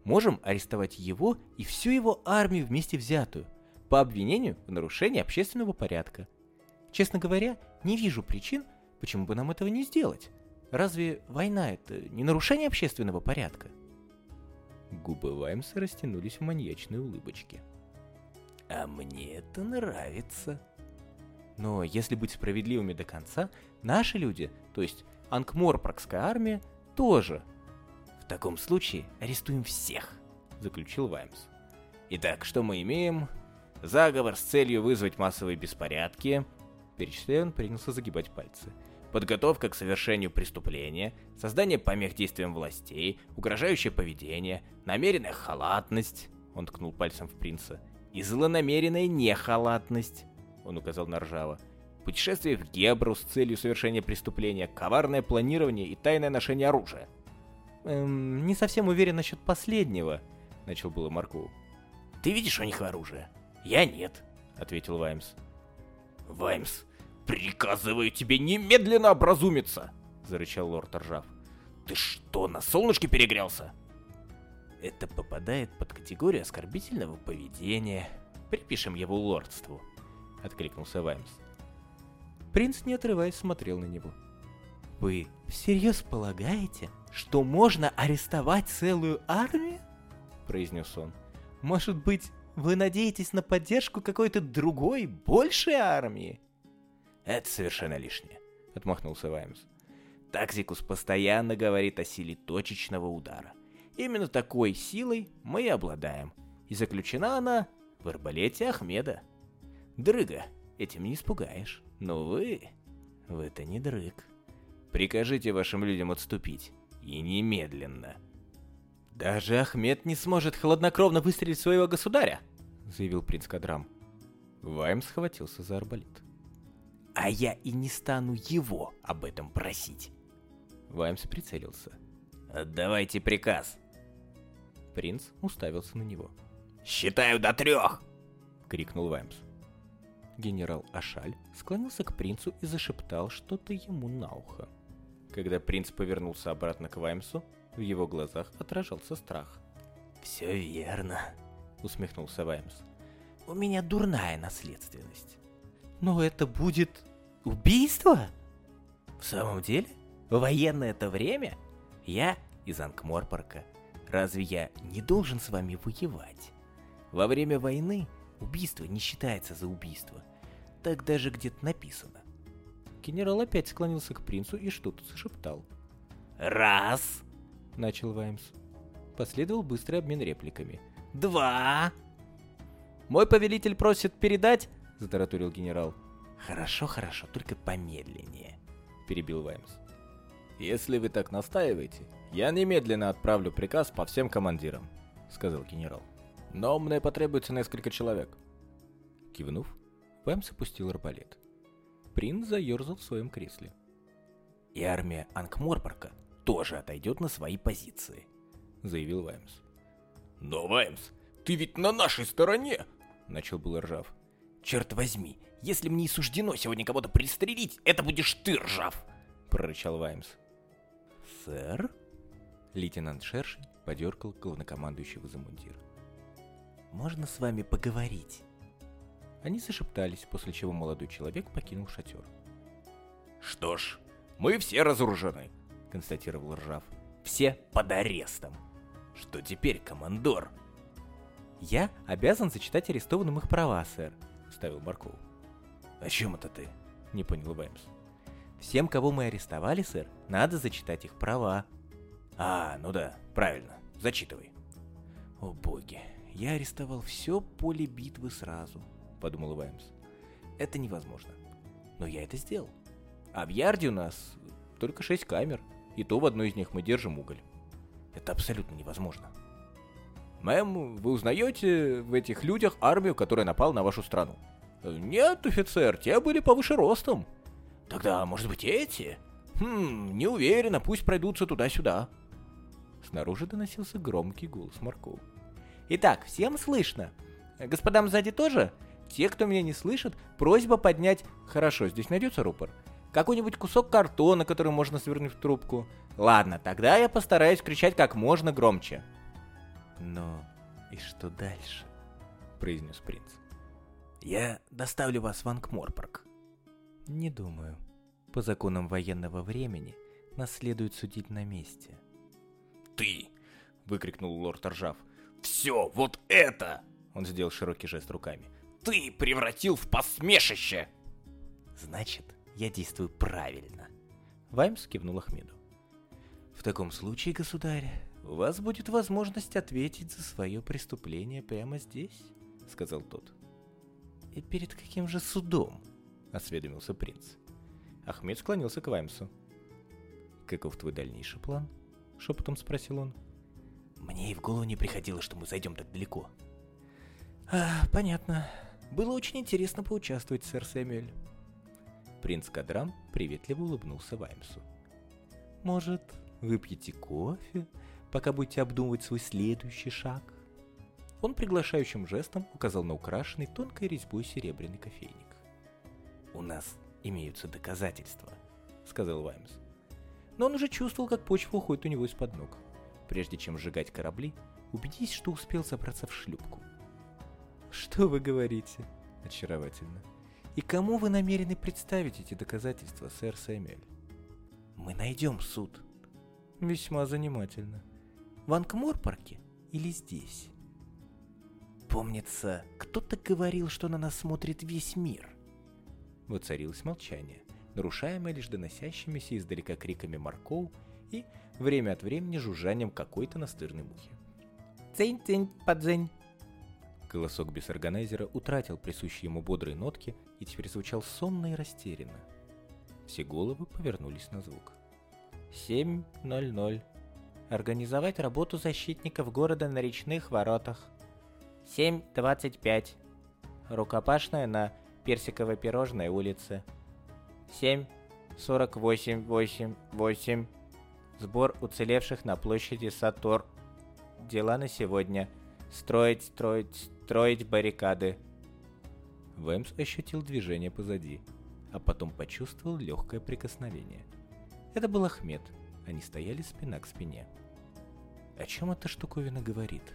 можем арестовать его и всю его армию вместе взятую по обвинению в нарушении общественного порядка. Честно говоря, не вижу причин, почему бы нам этого не сделать. Разве война это не нарушение общественного порядка? Губы Ваймса растянулись в маньячной улыбочке. А мне это нравится. Но если быть справедливыми до конца, наши люди, то есть Анкморпракская армия, тоже «В таком случае арестуем всех», — заключил Ваймс. «Итак, что мы имеем? Заговор с целью вызвать массовые беспорядки». Перечисляя, он принялся загибать пальцы. Подготовка к совершению преступления, создание помех действиям властей, угрожающее поведение, намеренная халатность, он ткнул пальцем в принца, и злонамеренная нехалатность. он указал на Ржава. Путешествие в Гебру с целью совершения преступления, коварное планирование и тайное ношение оружия. Эм, не совсем уверен насчет последнего, начал было Марку. Ты видишь у них оружие? Я нет, ответил Ваймс. Ваймс, приказываю тебе немедленно образумиться, зарычал лорд Ржав. Ты что, на солнышке перегрелся? Это попадает под категорию оскорбительного поведения. Припишем его лордству, откликнулся Ваймс. Принц, не отрываясь, смотрел на него. Вы всерьез полагаете, что можно арестовать целую армию? произнес он. Может быть, вы надеетесь на поддержку какой-то другой, большей армии? Это совершенно лишнее, отмахнулся Ваймс. Таксикус постоянно говорит о силе точечного удара. Именно такой силой мы и обладаем. И заключена она в арбалете Ахмеда. Дрыга этим не испугаешь. Но вы... Вы-то не дрыг. Прикажите вашим людям отступить. И немедленно. Даже Ахмед не сможет хладнокровно выстрелить своего государя, заявил принц Кадрам. Вайм схватился за арбалет. А я и не стану его об этом просить. Ваймс прицелился. «Отдавайте приказ!» Принц уставился на него. «Считаю до трех!» — крикнул Ваймс. Генерал Ашаль склонился к принцу и зашептал что-то ему на ухо. Когда принц повернулся обратно к Ваймсу, в его глазах отражался страх. «Все верно», — усмехнулся Ваймс. «У меня дурная наследственность». «Но это будет убийство?» «В самом деле? В военное это время? Я из Анкморпорка. Разве я не должен с вами воевать? Во время войны убийство не считается за убийство. Так даже где-то написано. Генерал опять склонился к принцу и что-то зашептал. «Раз!» — начал Ваймс. Последовал быстрый обмен репликами. «Два!» «Мой повелитель просит передать...» — затараторил генерал. «Хорошо, хорошо, только помедленнее», — перебил Ваймс. «Если вы так настаиваете, я немедленно отправлю приказ по всем командирам», — сказал генерал. «Но мне потребуется несколько человек». Кивнув, Ваймс опустил арбалет. Принц заерзал в своем кресле. «И армия Анкморпорка тоже отойдет на свои позиции», — заявил Ваймс. «Но, Ваймс, ты ведь на нашей стороне!» — начал был Ржав. «Черт возьми, если мне и суждено сегодня кого-то пристрелить, это будешь ты, Ржав!» — прорычал Ваймс. «Сэр?» Лейтенант Шершень подергал главнокомандующего за мундир. «Можно с вами поговорить?» Они зашептались, после чего молодой человек покинул шатер. «Что ж, мы все разоружены», — констатировал Ржав. «Все под арестом. Что теперь, командор?» «Я обязан зачитать арестованным их права, сэр», — вставил Барков. «О чем это ты?» — не понял Ваймс. «Всем, кого мы арестовали, сэр, надо зачитать их права». «А, ну да, правильно. Зачитывай». «О боги, я арестовал все поле битвы сразу», — подумал Ваймс. «Это невозможно. Но я это сделал. А в Ярде у нас только шесть камер, и то в одной из них мы держим уголь. Это абсолютно невозможно». «Мэм, вы узнаете в этих людях армию, которая напала на вашу страну?» «Нет, офицер, те были повыше ростом». «Тогда, может быть, эти?» «Хм, не уверена, пусть пройдутся туда-сюда». Снаружи доносился громкий голос Марков. «Итак, всем слышно? Господам сзади тоже? Те, кто меня не слышит, просьба поднять... Хорошо, здесь найдется рупор. Какой-нибудь кусок картона, который можно свернуть в трубку. Ладно, тогда я постараюсь кричать как можно громче. Но и что дальше? произнес принц. Я доставлю вас в Анкморпорг. Не думаю. По законам военного времени нас следует судить на месте. Ты! выкрикнул лорд Ржав. Все, вот это! Он сделал широкий жест руками ты превратил в посмешище!» «Значит, я действую правильно», — Ваймс кивнул Ахмеду. «В таком случае, государь, у вас будет возможность ответить за свое преступление прямо здесь», — сказал тот. «И перед каким же судом?» — осведомился принц. Ахмед склонился к Ваймсу. «Каков твой дальнейший план?» — шепотом спросил он. «Мне и в голову не приходило, что мы зайдем так далеко». «А, понятно», Было очень интересно поучаствовать, сэр Сэмюэль. Принц Кадрам приветливо улыбнулся Ваймсу. «Может, выпьете кофе, пока будете обдумывать свой следующий шаг?» Он приглашающим жестом указал на украшенный тонкой резьбой серебряный кофейник. «У нас имеются доказательства», — сказал Ваймс. Но он уже чувствовал, как почва уходит у него из-под ног. Прежде чем сжигать корабли, убедись, что успел забраться в шлюпку. «Что вы говорите?» «Очаровательно. И кому вы намерены представить эти доказательства, сэр Сэмюэль?» «Мы найдем суд». «Весьма занимательно. В Анкморпарке или здесь?» Помнится, кто-то говорил, что на нас смотрит весь мир. Воцарилось молчание, нарушаемое лишь доносящимися издалека криками морков и время от времени жужжанием какой-то настырной мухи. «Цень-цень, подзень!» Голосок бесорганайзера утратил присущие ему бодрые нотки и теперь звучал сонно и растерянно. Все головы повернулись на звук. «7.00. Организовать работу защитников города на речных воротах. 7.25. Рукопашная на Персиковой пирожной улице. 7.48.8.8. Сбор уцелевших на площади Сатор. Дела на сегодня. Строить, строить, строить баррикады. Вэмс ощутил движение позади, а потом почувствовал легкое прикосновение. Это был Ахмед. Они стояли спина к спине. О чем эта штуковина говорит?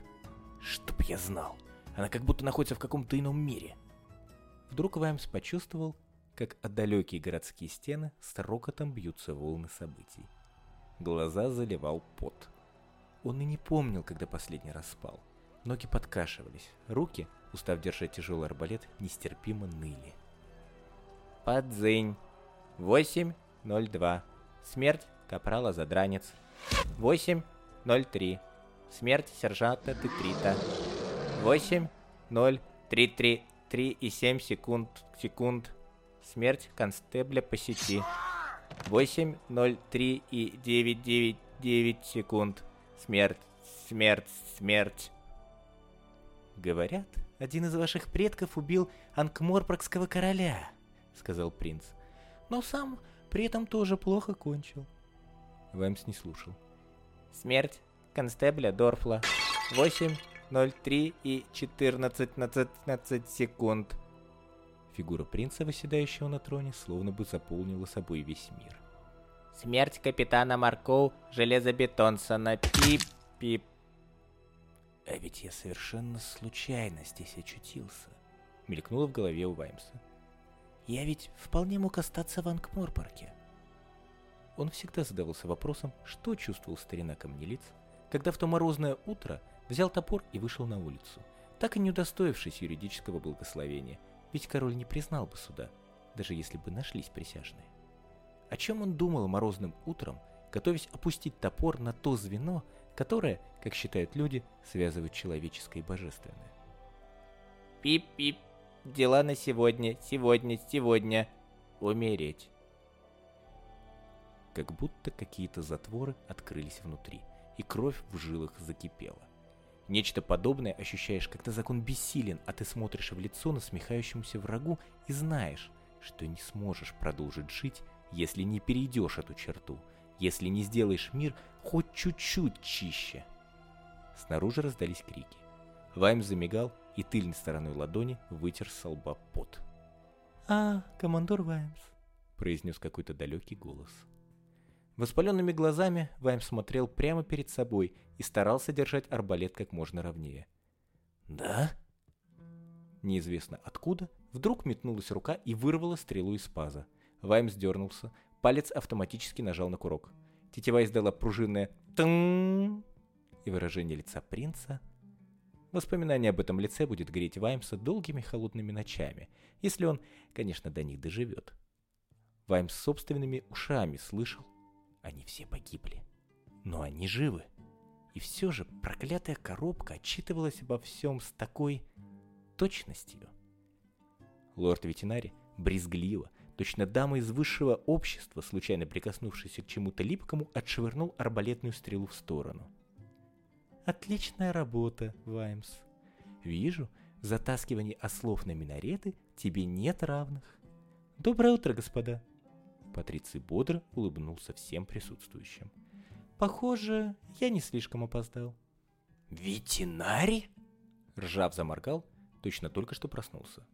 Чтоб я знал. Она как будто находится в каком-то ином мире. Вдруг Ваймс почувствовал, как от городские стены с рокотом бьются волны событий. Глаза заливал пот. Он и не помнил, когда последний раз спал. Ноги подкашивались, руки, устав держать тяжелый арбалет, нестерпимо ныли. Подзынь. 8.02. Смерть капрала Задранец. 8.03. Смерть сержанта Тетрита. 8, 0, 3, 3, 3 и 7 секунд, секунд. Смерть констебля по сети. 8, 0, 3 и 9, 9, 9 секунд. Смерть, смерть, смерть. Говорят, один из ваших предков убил Анкморпракского короля, сказал принц. Но сам при этом тоже плохо кончил. Вэмс не слушал. Смерть констебля Дорфла. 8, 03 и 14 на 15 секунд. Фигура принца, восседающего на троне, словно бы заполнила собой весь мир. Смерть капитана Маркоу Железобетонсона. Пип-пип. А ведь я совершенно случайно здесь очутился. Мелькнуло в голове у Ваймса. Я ведь вполне мог остаться в Ангморпарке. Он всегда задавался вопросом, что чувствовал старина камнелиц, когда в то морозное утро взял топор и вышел на улицу, так и не удостоившись юридического благословения, ведь король не признал бы суда, даже если бы нашлись присяжные. О чем он думал морозным утром, готовясь опустить топор на то звено, которое, как считают люди, связывает человеческое и божественное? Пип-пип, дела на сегодня, сегодня, сегодня. Умереть. Как будто какие-то затворы открылись внутри, и кровь в жилах закипела. Нечто подобное ощущаешь, когда закон бессилен, а ты смотришь в лицо насмехающемуся врагу и знаешь, что не сможешь продолжить жить, если не перейдешь эту черту, если не сделаешь мир хоть чуть-чуть чище. Снаружи раздались крики. Ваймс замигал и тыльной стороной ладони вытер с лба пот. «А, командор Ваймс», — произнес какой-то далекий голос. Воспаленными глазами Вайм смотрел прямо перед собой и старался держать арбалет как можно ровнее. «Да?» Неизвестно откуда, вдруг метнулась рука и вырвала стрелу из паза. Вайм сдернулся, палец автоматически нажал на курок. Тетива издала пружинное «тын» и выражение лица принца. Воспоминание об этом лице будет греть Ваймса долгими холодными ночами, если он, конечно, до них доживет. Ваймс собственными ушами слышал, они все погибли. Но они живы. И все же проклятая коробка отчитывалась обо всем с такой точностью. Лорд-ветеринарий брезгливо, точно дама из высшего общества, случайно прикоснувшаяся к чему-то липкому, отшвырнул арбалетную стрелу в сторону. «Отличная работа, Ваймс. Вижу, В затаскивании ослов на минареты тебе нет равных. Доброе утро, господа. Патриций бодро улыбнулся всем присутствующим. Похоже, я не слишком опоздал. Ветеринарий? Ржав заморгал, точно только что проснулся.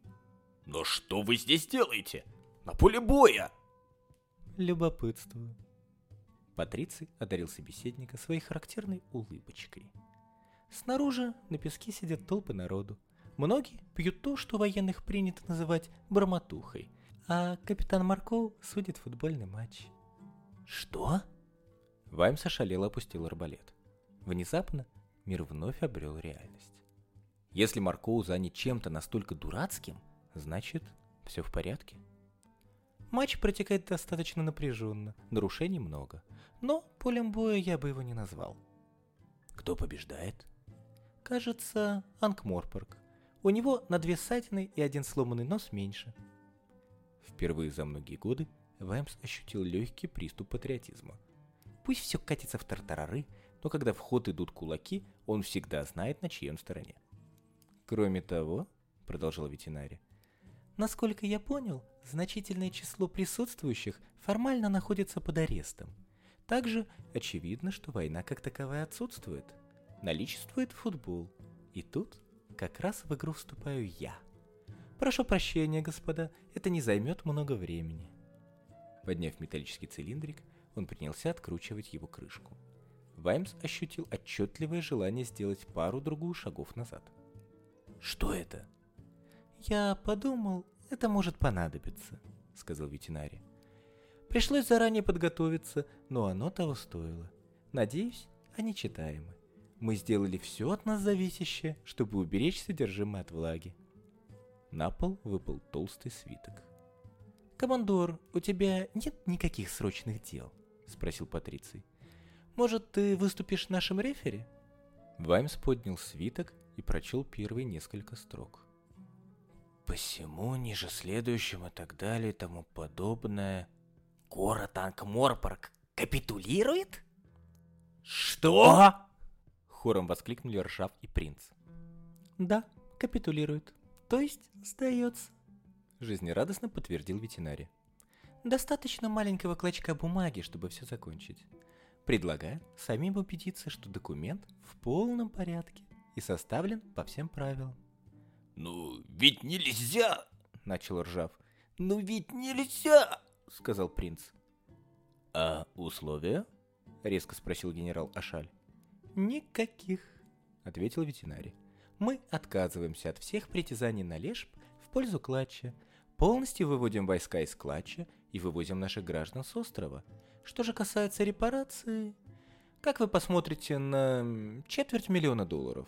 Но что вы здесь делаете? На поле боя! Любопытствую. Патриций одарил собеседника своей характерной улыбочкой. Снаружи на песке сидят толпы народу. Многие пьют то, что военных принято называть бормотухой, а капитан Марков судит футбольный матч. Что? Ваймс ошалело опустил арбалет. Внезапно мир вновь обрел реальность. Если Маркоу занят чем-то настолько дурацким, значит, все в порядке. Матч протекает достаточно напряженно, нарушений много, но полем боя я бы его не назвал. Кто побеждает? Кажется, Анкморпорг. У него на две ссадины и один сломанный нос меньше. Впервые за многие годы Ваймс ощутил легкий приступ патриотизма. Пусть все катится в тартарары, но когда в ход идут кулаки, он всегда знает, на чьей он стороне. Кроме того, продолжал ветеринарий, насколько я понял, значительное число присутствующих формально находится под арестом. Также очевидно, что война как таковая отсутствует. Наличествует футбол. И тут как раз в игру вступаю я. Прошу прощения, господа, это не займет много времени. Подняв металлический цилиндрик, он принялся откручивать его крышку. Ваймс ощутил отчетливое желание сделать пару-другую шагов назад. «Что это?» «Я подумал, это может понадобиться», — сказал ветеринарий. «Пришлось заранее подготовиться, но оно того стоило. Надеюсь, они читаемы. Мы сделали все от нас зависящее, чтобы уберечь содержимое от влаги». На пол выпал толстый свиток. «Командор, у тебя нет никаких срочных дел?» — спросил Патриций. Может, ты выступишь нашим рефери?» Ваймс поднял свиток и прочел первые несколько строк. «Посему, ниже следующим и так далее и тому подобное...» «Город Анкморпорг капитулирует?» «Что?» Хором воскликнули Ржав и Принц. «Да, капитулирует. То есть сдается», — жизнерадостно подтвердил ветеринарий. «Достаточно маленького клочка бумаги, чтобы все закончить. Предлагаю самим убедиться, что документ в полном порядке и составлен по всем правилам. «Ну, ведь нельзя!» — начал Ржав. «Ну ведь нельзя!» — сказал принц. «А условия?» — резко спросил генерал Ашаль. «Никаких», — ответил ветеринарий. «Мы отказываемся от всех притязаний на Лешб в пользу Клатча, полностью выводим войска из Клатча и вывозим наших граждан с острова. Что же касается репарации, как вы посмотрите на четверть миллиона долларов?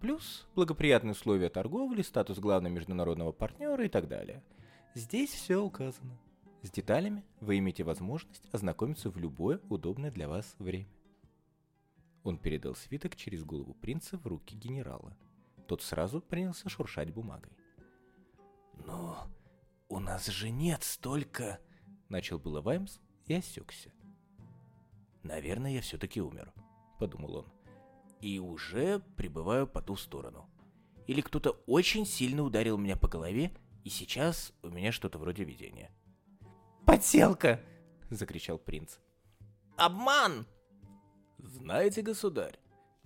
Плюс благоприятные условия торговли, статус главного международного партнера и так далее. Здесь все указано. С деталями вы имеете возможность ознакомиться в любое удобное для вас время. Он передал свиток через голову принца в руки генерала. Тот сразу принялся шуршать бумагой. «Но у нас же нет столько...» Начал было Ваймс и осекся. «Наверное, я все-таки умер», — подумал он. «И уже прибываю по ту сторону. Или кто-то очень сильно ударил меня по голове, и сейчас у меня что-то вроде видения». «Подселка!» — закричал принц. «Обман!» «Знаете, государь,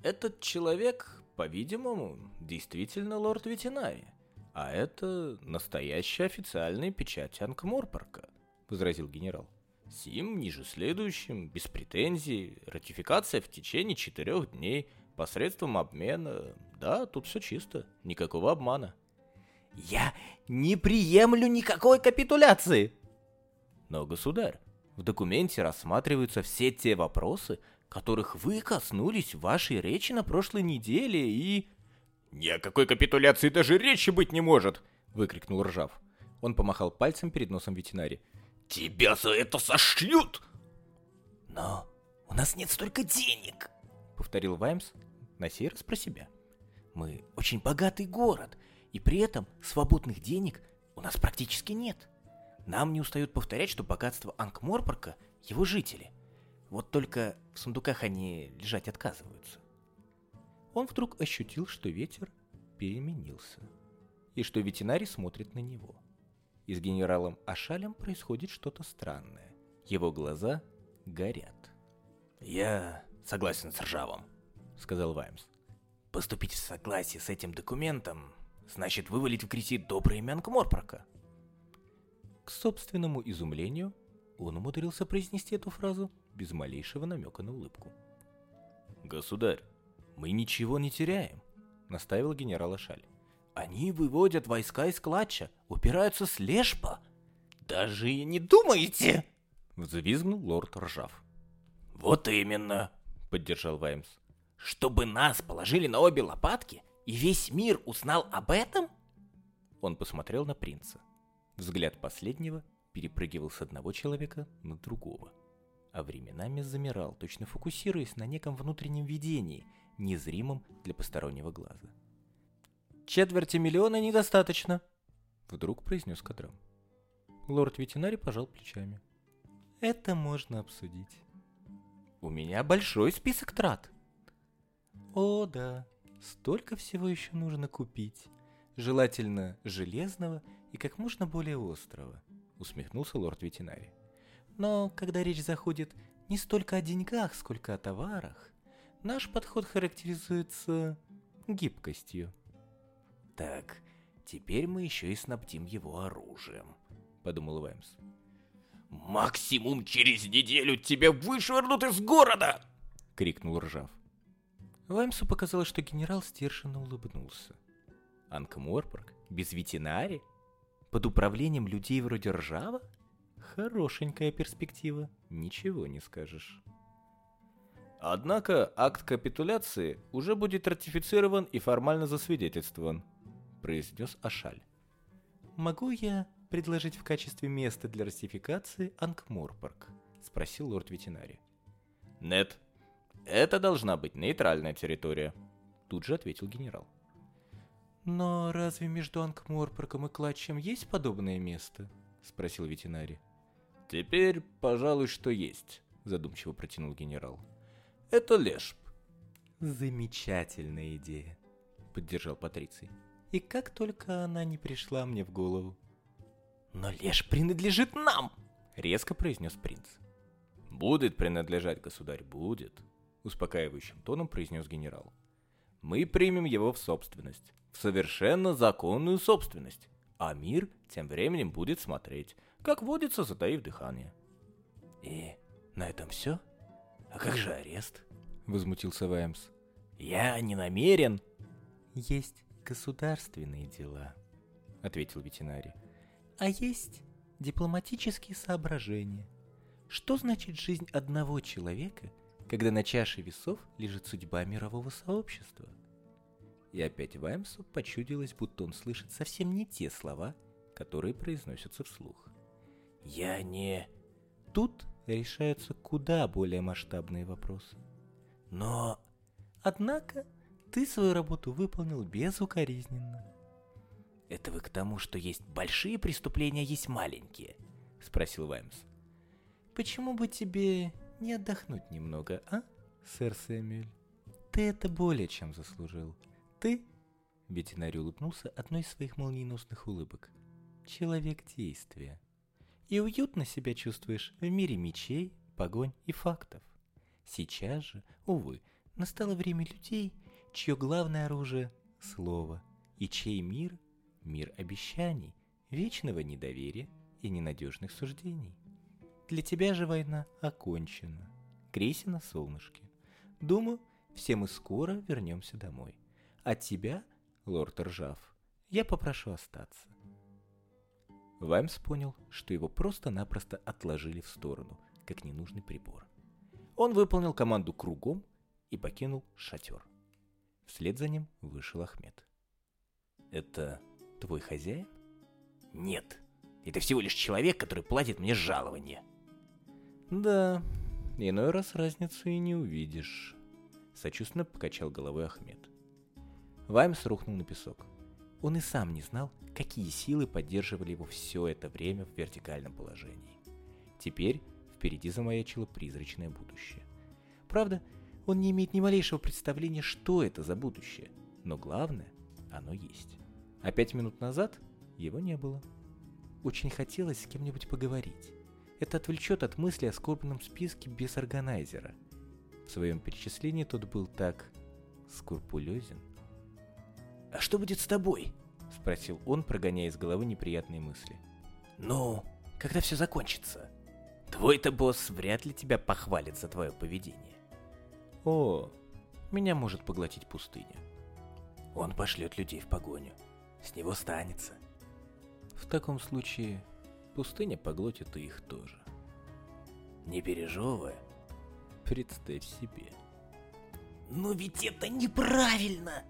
этот человек, по-видимому, действительно лорд Ветинари, а это настоящая официальная печать Анкморпорка», — возразил генерал. Сим ниже следующим, без претензий, ратификация в течение четырех дней, посредством обмена. Да, тут все чисто, никакого обмана. Я не приемлю никакой капитуляции. Но, государь, в документе рассматриваются все те вопросы, которых вы коснулись в вашей речи на прошлой неделе и... «Ни о какой капитуляции даже речи быть не может!» — выкрикнул Ржав. Он помахал пальцем перед носом ветеринария. Тебя за это сошлют! Но у нас нет столько денег, повторил Ваймс, на сей раз про себя. Мы очень богатый город, и при этом свободных денег у нас практически нет. Нам не устают повторять, что богатство Анкморпорка – его жители. Вот только в сундуках они лежать отказываются. Он вдруг ощутил, что ветер переменился. и что ветеринарий смотрит на него. И с генералом Ашалем происходит что-то странное. Его глаза горят. «Я согласен с Ржавом», — сказал Ваймс. «Поступить в согласие с этим документом значит вывалить в грязи доброе имя Анкморпорка». К собственному изумлению, он умудрился произнести эту фразу без малейшего намека на улыбку. «Государь, мы ничего не теряем», — наставил генерал Ашаль. Они выводят войска из клатча, упираются с лешпа. Даже и не думаете!» Взвизгнул лорд Ржав. «Вот именно!» — поддержал Ваймс. «Чтобы нас положили на обе лопатки, и весь мир узнал об этом?» Он посмотрел на принца. Взгляд последнего перепрыгивал с одного человека на другого, а временами замирал, точно фокусируясь на неком внутреннем видении, незримом для постороннего глаза. Четверти миллиона недостаточно, вдруг произнес Кадрам. Лорд ветеринарий пожал плечами. Это можно обсудить. У меня большой список трат. О, да, столько всего еще нужно купить. Желательно железного и как можно более острого, усмехнулся лорд ветеринарий. Но когда речь заходит не столько о деньгах, сколько о товарах, наш подход характеризуется гибкостью. Так, теперь мы еще и снабдим его оружием, подумал Ваймс. «Максимум через неделю тебя вышвырнут из города!» — крикнул Ржав. Ваймсу показалось, что генерал стерженно улыбнулся. Анкморпорг? Без ветеринари? Под управлением людей вроде Ржава? Хорошенькая перспектива, ничего не скажешь. Однако акт капитуляции уже будет ратифицирован и формально засвидетельствован, произнес Ашаль. «Могу я предложить в качестве места для ратификации Анкморпорг?» — спросил лорд ветеринарий. «Нет, это должна быть нейтральная территория», — тут же ответил генерал. «Но разве между Анкморпорком и Клатчем есть подобное место?» — спросил ветеринарий. «Теперь, пожалуй, что есть», — задумчиво протянул генерал. «Это Лешп». «Замечательная идея», — поддержал Патриций и как только она не пришла мне в голову. «Но Леш принадлежит нам!» — резко произнес принц. «Будет принадлежать, государь, будет», — успокаивающим тоном произнес генерал. «Мы примем его в собственность, в совершенно законную собственность, а мир тем временем будет смотреть, как водится, затаив дыхание». «И на этом все? А как же арест?» — возмутился Ваймс. «Я не намерен...» «Есть государственные дела», — ответил ветеринарий. «А есть дипломатические соображения. Что значит жизнь одного человека, когда на чаше весов лежит судьба мирового сообщества?» И опять Ваймсу почудилось, будто он слышит совсем не те слова, которые произносятся вслух. «Я не...» Тут решаются куда более масштабные вопросы. «Но...» Однако ты свою работу выполнил безукоризненно. Это вы к тому, что есть большие преступления, есть маленькие? Спросил Ваймс. Почему бы тебе не отдохнуть немного, а, сэр Сэмюэль? Ты это более чем заслужил. Ты, ветеринарий улыбнулся одной из своих молниеносных улыбок, человек действия. И уютно себя чувствуешь в мире мечей, погонь и фактов. Сейчас же, увы, настало время людей, чье главное оружие — слово, и чей мир — мир обещаний, вечного недоверия и ненадежных суждений. Для тебя же война окончена. Грейся на солнышке. Думаю, все мы скоро вернемся домой. От тебя, лорд Ржав, я попрошу остаться. Ваймс понял, что его просто-напросто отложили в сторону, как ненужный прибор. Он выполнил команду кругом и покинул шатер. Вслед за ним вышел Ахмед. «Это твой хозяин?» «Нет, это всего лишь человек, который платит мне жалование». «Да, иной раз разницу и не увидишь», — сочувственно покачал головой Ахмед. Ваймс рухнул на песок. Он и сам не знал, какие силы поддерживали его все это время в вертикальном положении. Теперь впереди замаячило призрачное будущее. Правда, он не имеет ни малейшего представления, что это за будущее. Но главное, оно есть. А пять минут назад его не было. Очень хотелось с кем-нибудь поговорить. Это отвлечет от мысли о скорбном списке без органайзера. В своем перечислении тот был так скрупулезен. «А что будет с тобой?» — спросил он, прогоняя из головы неприятные мысли. «Ну, когда все закончится? Твой-то босс вряд ли тебя похвалит за твое поведение». «О, меня может поглотить пустыня». «Он пошлет людей в погоню. С него станется». «В таком случае пустыня поглотит и их тоже». «Не пережевывай». «Представь себе». «Но ведь это неправильно!»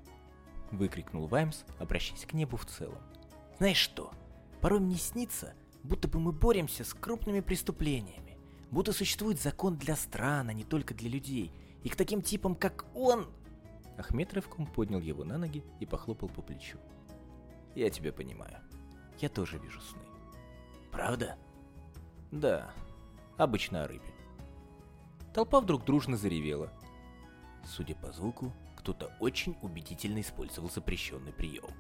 Выкрикнул Ваймс, обращаясь к небу в целом. «Знаешь что? Порой мне снится, будто бы мы боремся с крупными преступлениями. Будто существует закон для стран, а не только для людей. И к таким типам, как он...» Ахмед рывком поднял его на ноги и похлопал по плечу. «Я тебя понимаю. Я тоже вижу сны». «Правда?» «Да. Обычно о рыбе». Толпа вдруг дружно заревела. Судя по звуку, кто-то очень убедительно использовал запрещенный прием.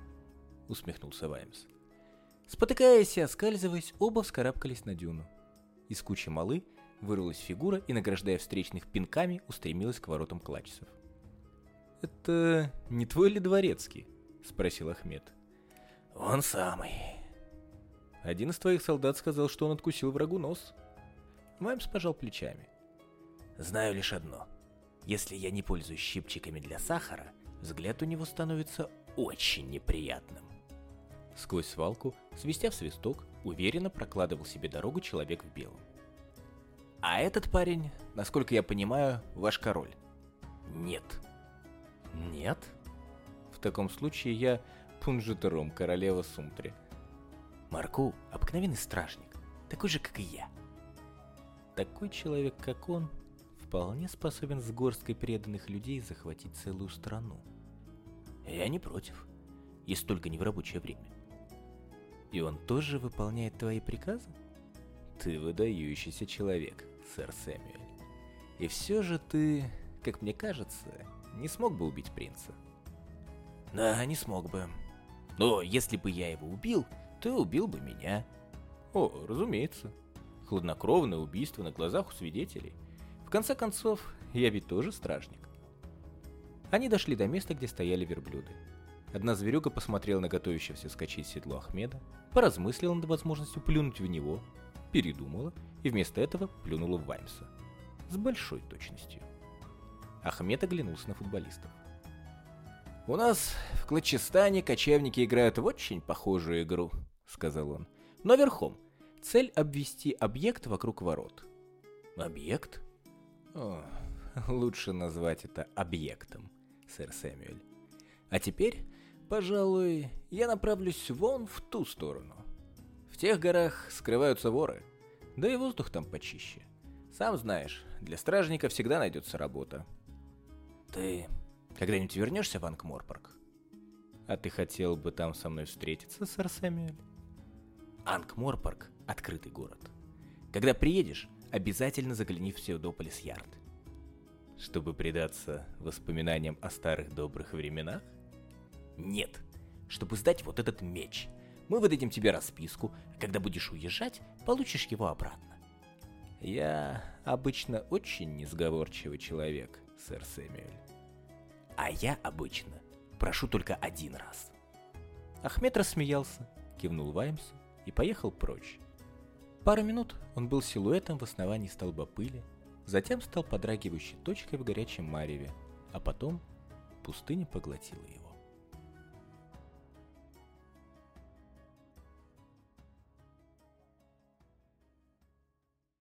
Усмехнулся Ваймс. Спотыкаясь и оскальзываясь, оба вскарабкались на дюну. Из кучи малы вырвалась фигура и, награждая встречных пинками, устремилась к воротам клачцев. «Это не твой ли дворецкий?» — спросил Ахмед. «Он самый». Один из твоих солдат сказал, что он откусил врагу нос. Ваймс пожал плечами. «Знаю лишь одно. Если я не пользуюсь щипчиками для сахара, взгляд у него становится очень неприятным. Сквозь свалку, свистя в свисток, уверенно прокладывал себе дорогу человек в белом. А этот парень, насколько я понимаю, ваш король? Нет. Нет? В таком случае я Пунжитером, королева Сумтри. Марку — обыкновенный стражник, такой же, как и я. Такой человек, как он, вполне способен с горсткой преданных людей захватить целую страну. Я не против, если только не в рабочее время. И он тоже выполняет твои приказы? Ты выдающийся человек, сэр Сэмюэль. И все же ты, как мне кажется, не смог бы убить принца. Да, не смог бы. Но если бы я его убил, то убил бы меня. О, разумеется. Хладнокровное убийство на глазах у свидетелей конце концов, я ведь тоже стражник. Они дошли до места, где стояли верблюды. Одна зверюга посмотрела на готовящегося скачать седло Ахмеда, поразмыслила над возможностью плюнуть в него, передумала и вместо этого плюнула в Ваймса. С большой точностью. Ахмед оглянулся на футболистов. «У нас в Клачистане кочевники играют в очень похожую игру», — сказал он. «Но верхом. Цель — обвести объект вокруг ворот». «Объект?» О, лучше назвать это объектом, сэр Сэмюэль. А теперь, пожалуй, я направлюсь вон в ту сторону. В тех горах скрываются воры, да и воздух там почище. Сам знаешь, для стражника всегда найдется работа. Ты когда-нибудь вернешься в Ангморпорг? А ты хотел бы там со мной встретиться, сэр Сэмюэль? Ангморпорг — открытый город. Когда приедешь, обязательно загляни в Сеудополис Ярд. Чтобы предаться воспоминаниям о старых добрых временах? Нет, чтобы сдать вот этот меч. Мы выдадим тебе расписку, а когда будешь уезжать, получишь его обратно. Я обычно очень несговорчивый человек, сэр Сэмюэль. А я обычно прошу только один раз. Ахмед рассмеялся, кивнул Ваймсу и поехал прочь. Пару минут он был силуэтом в основании столба пыли, затем стал подрагивающей точкой в горячем мареве, а потом пустыня поглотила его.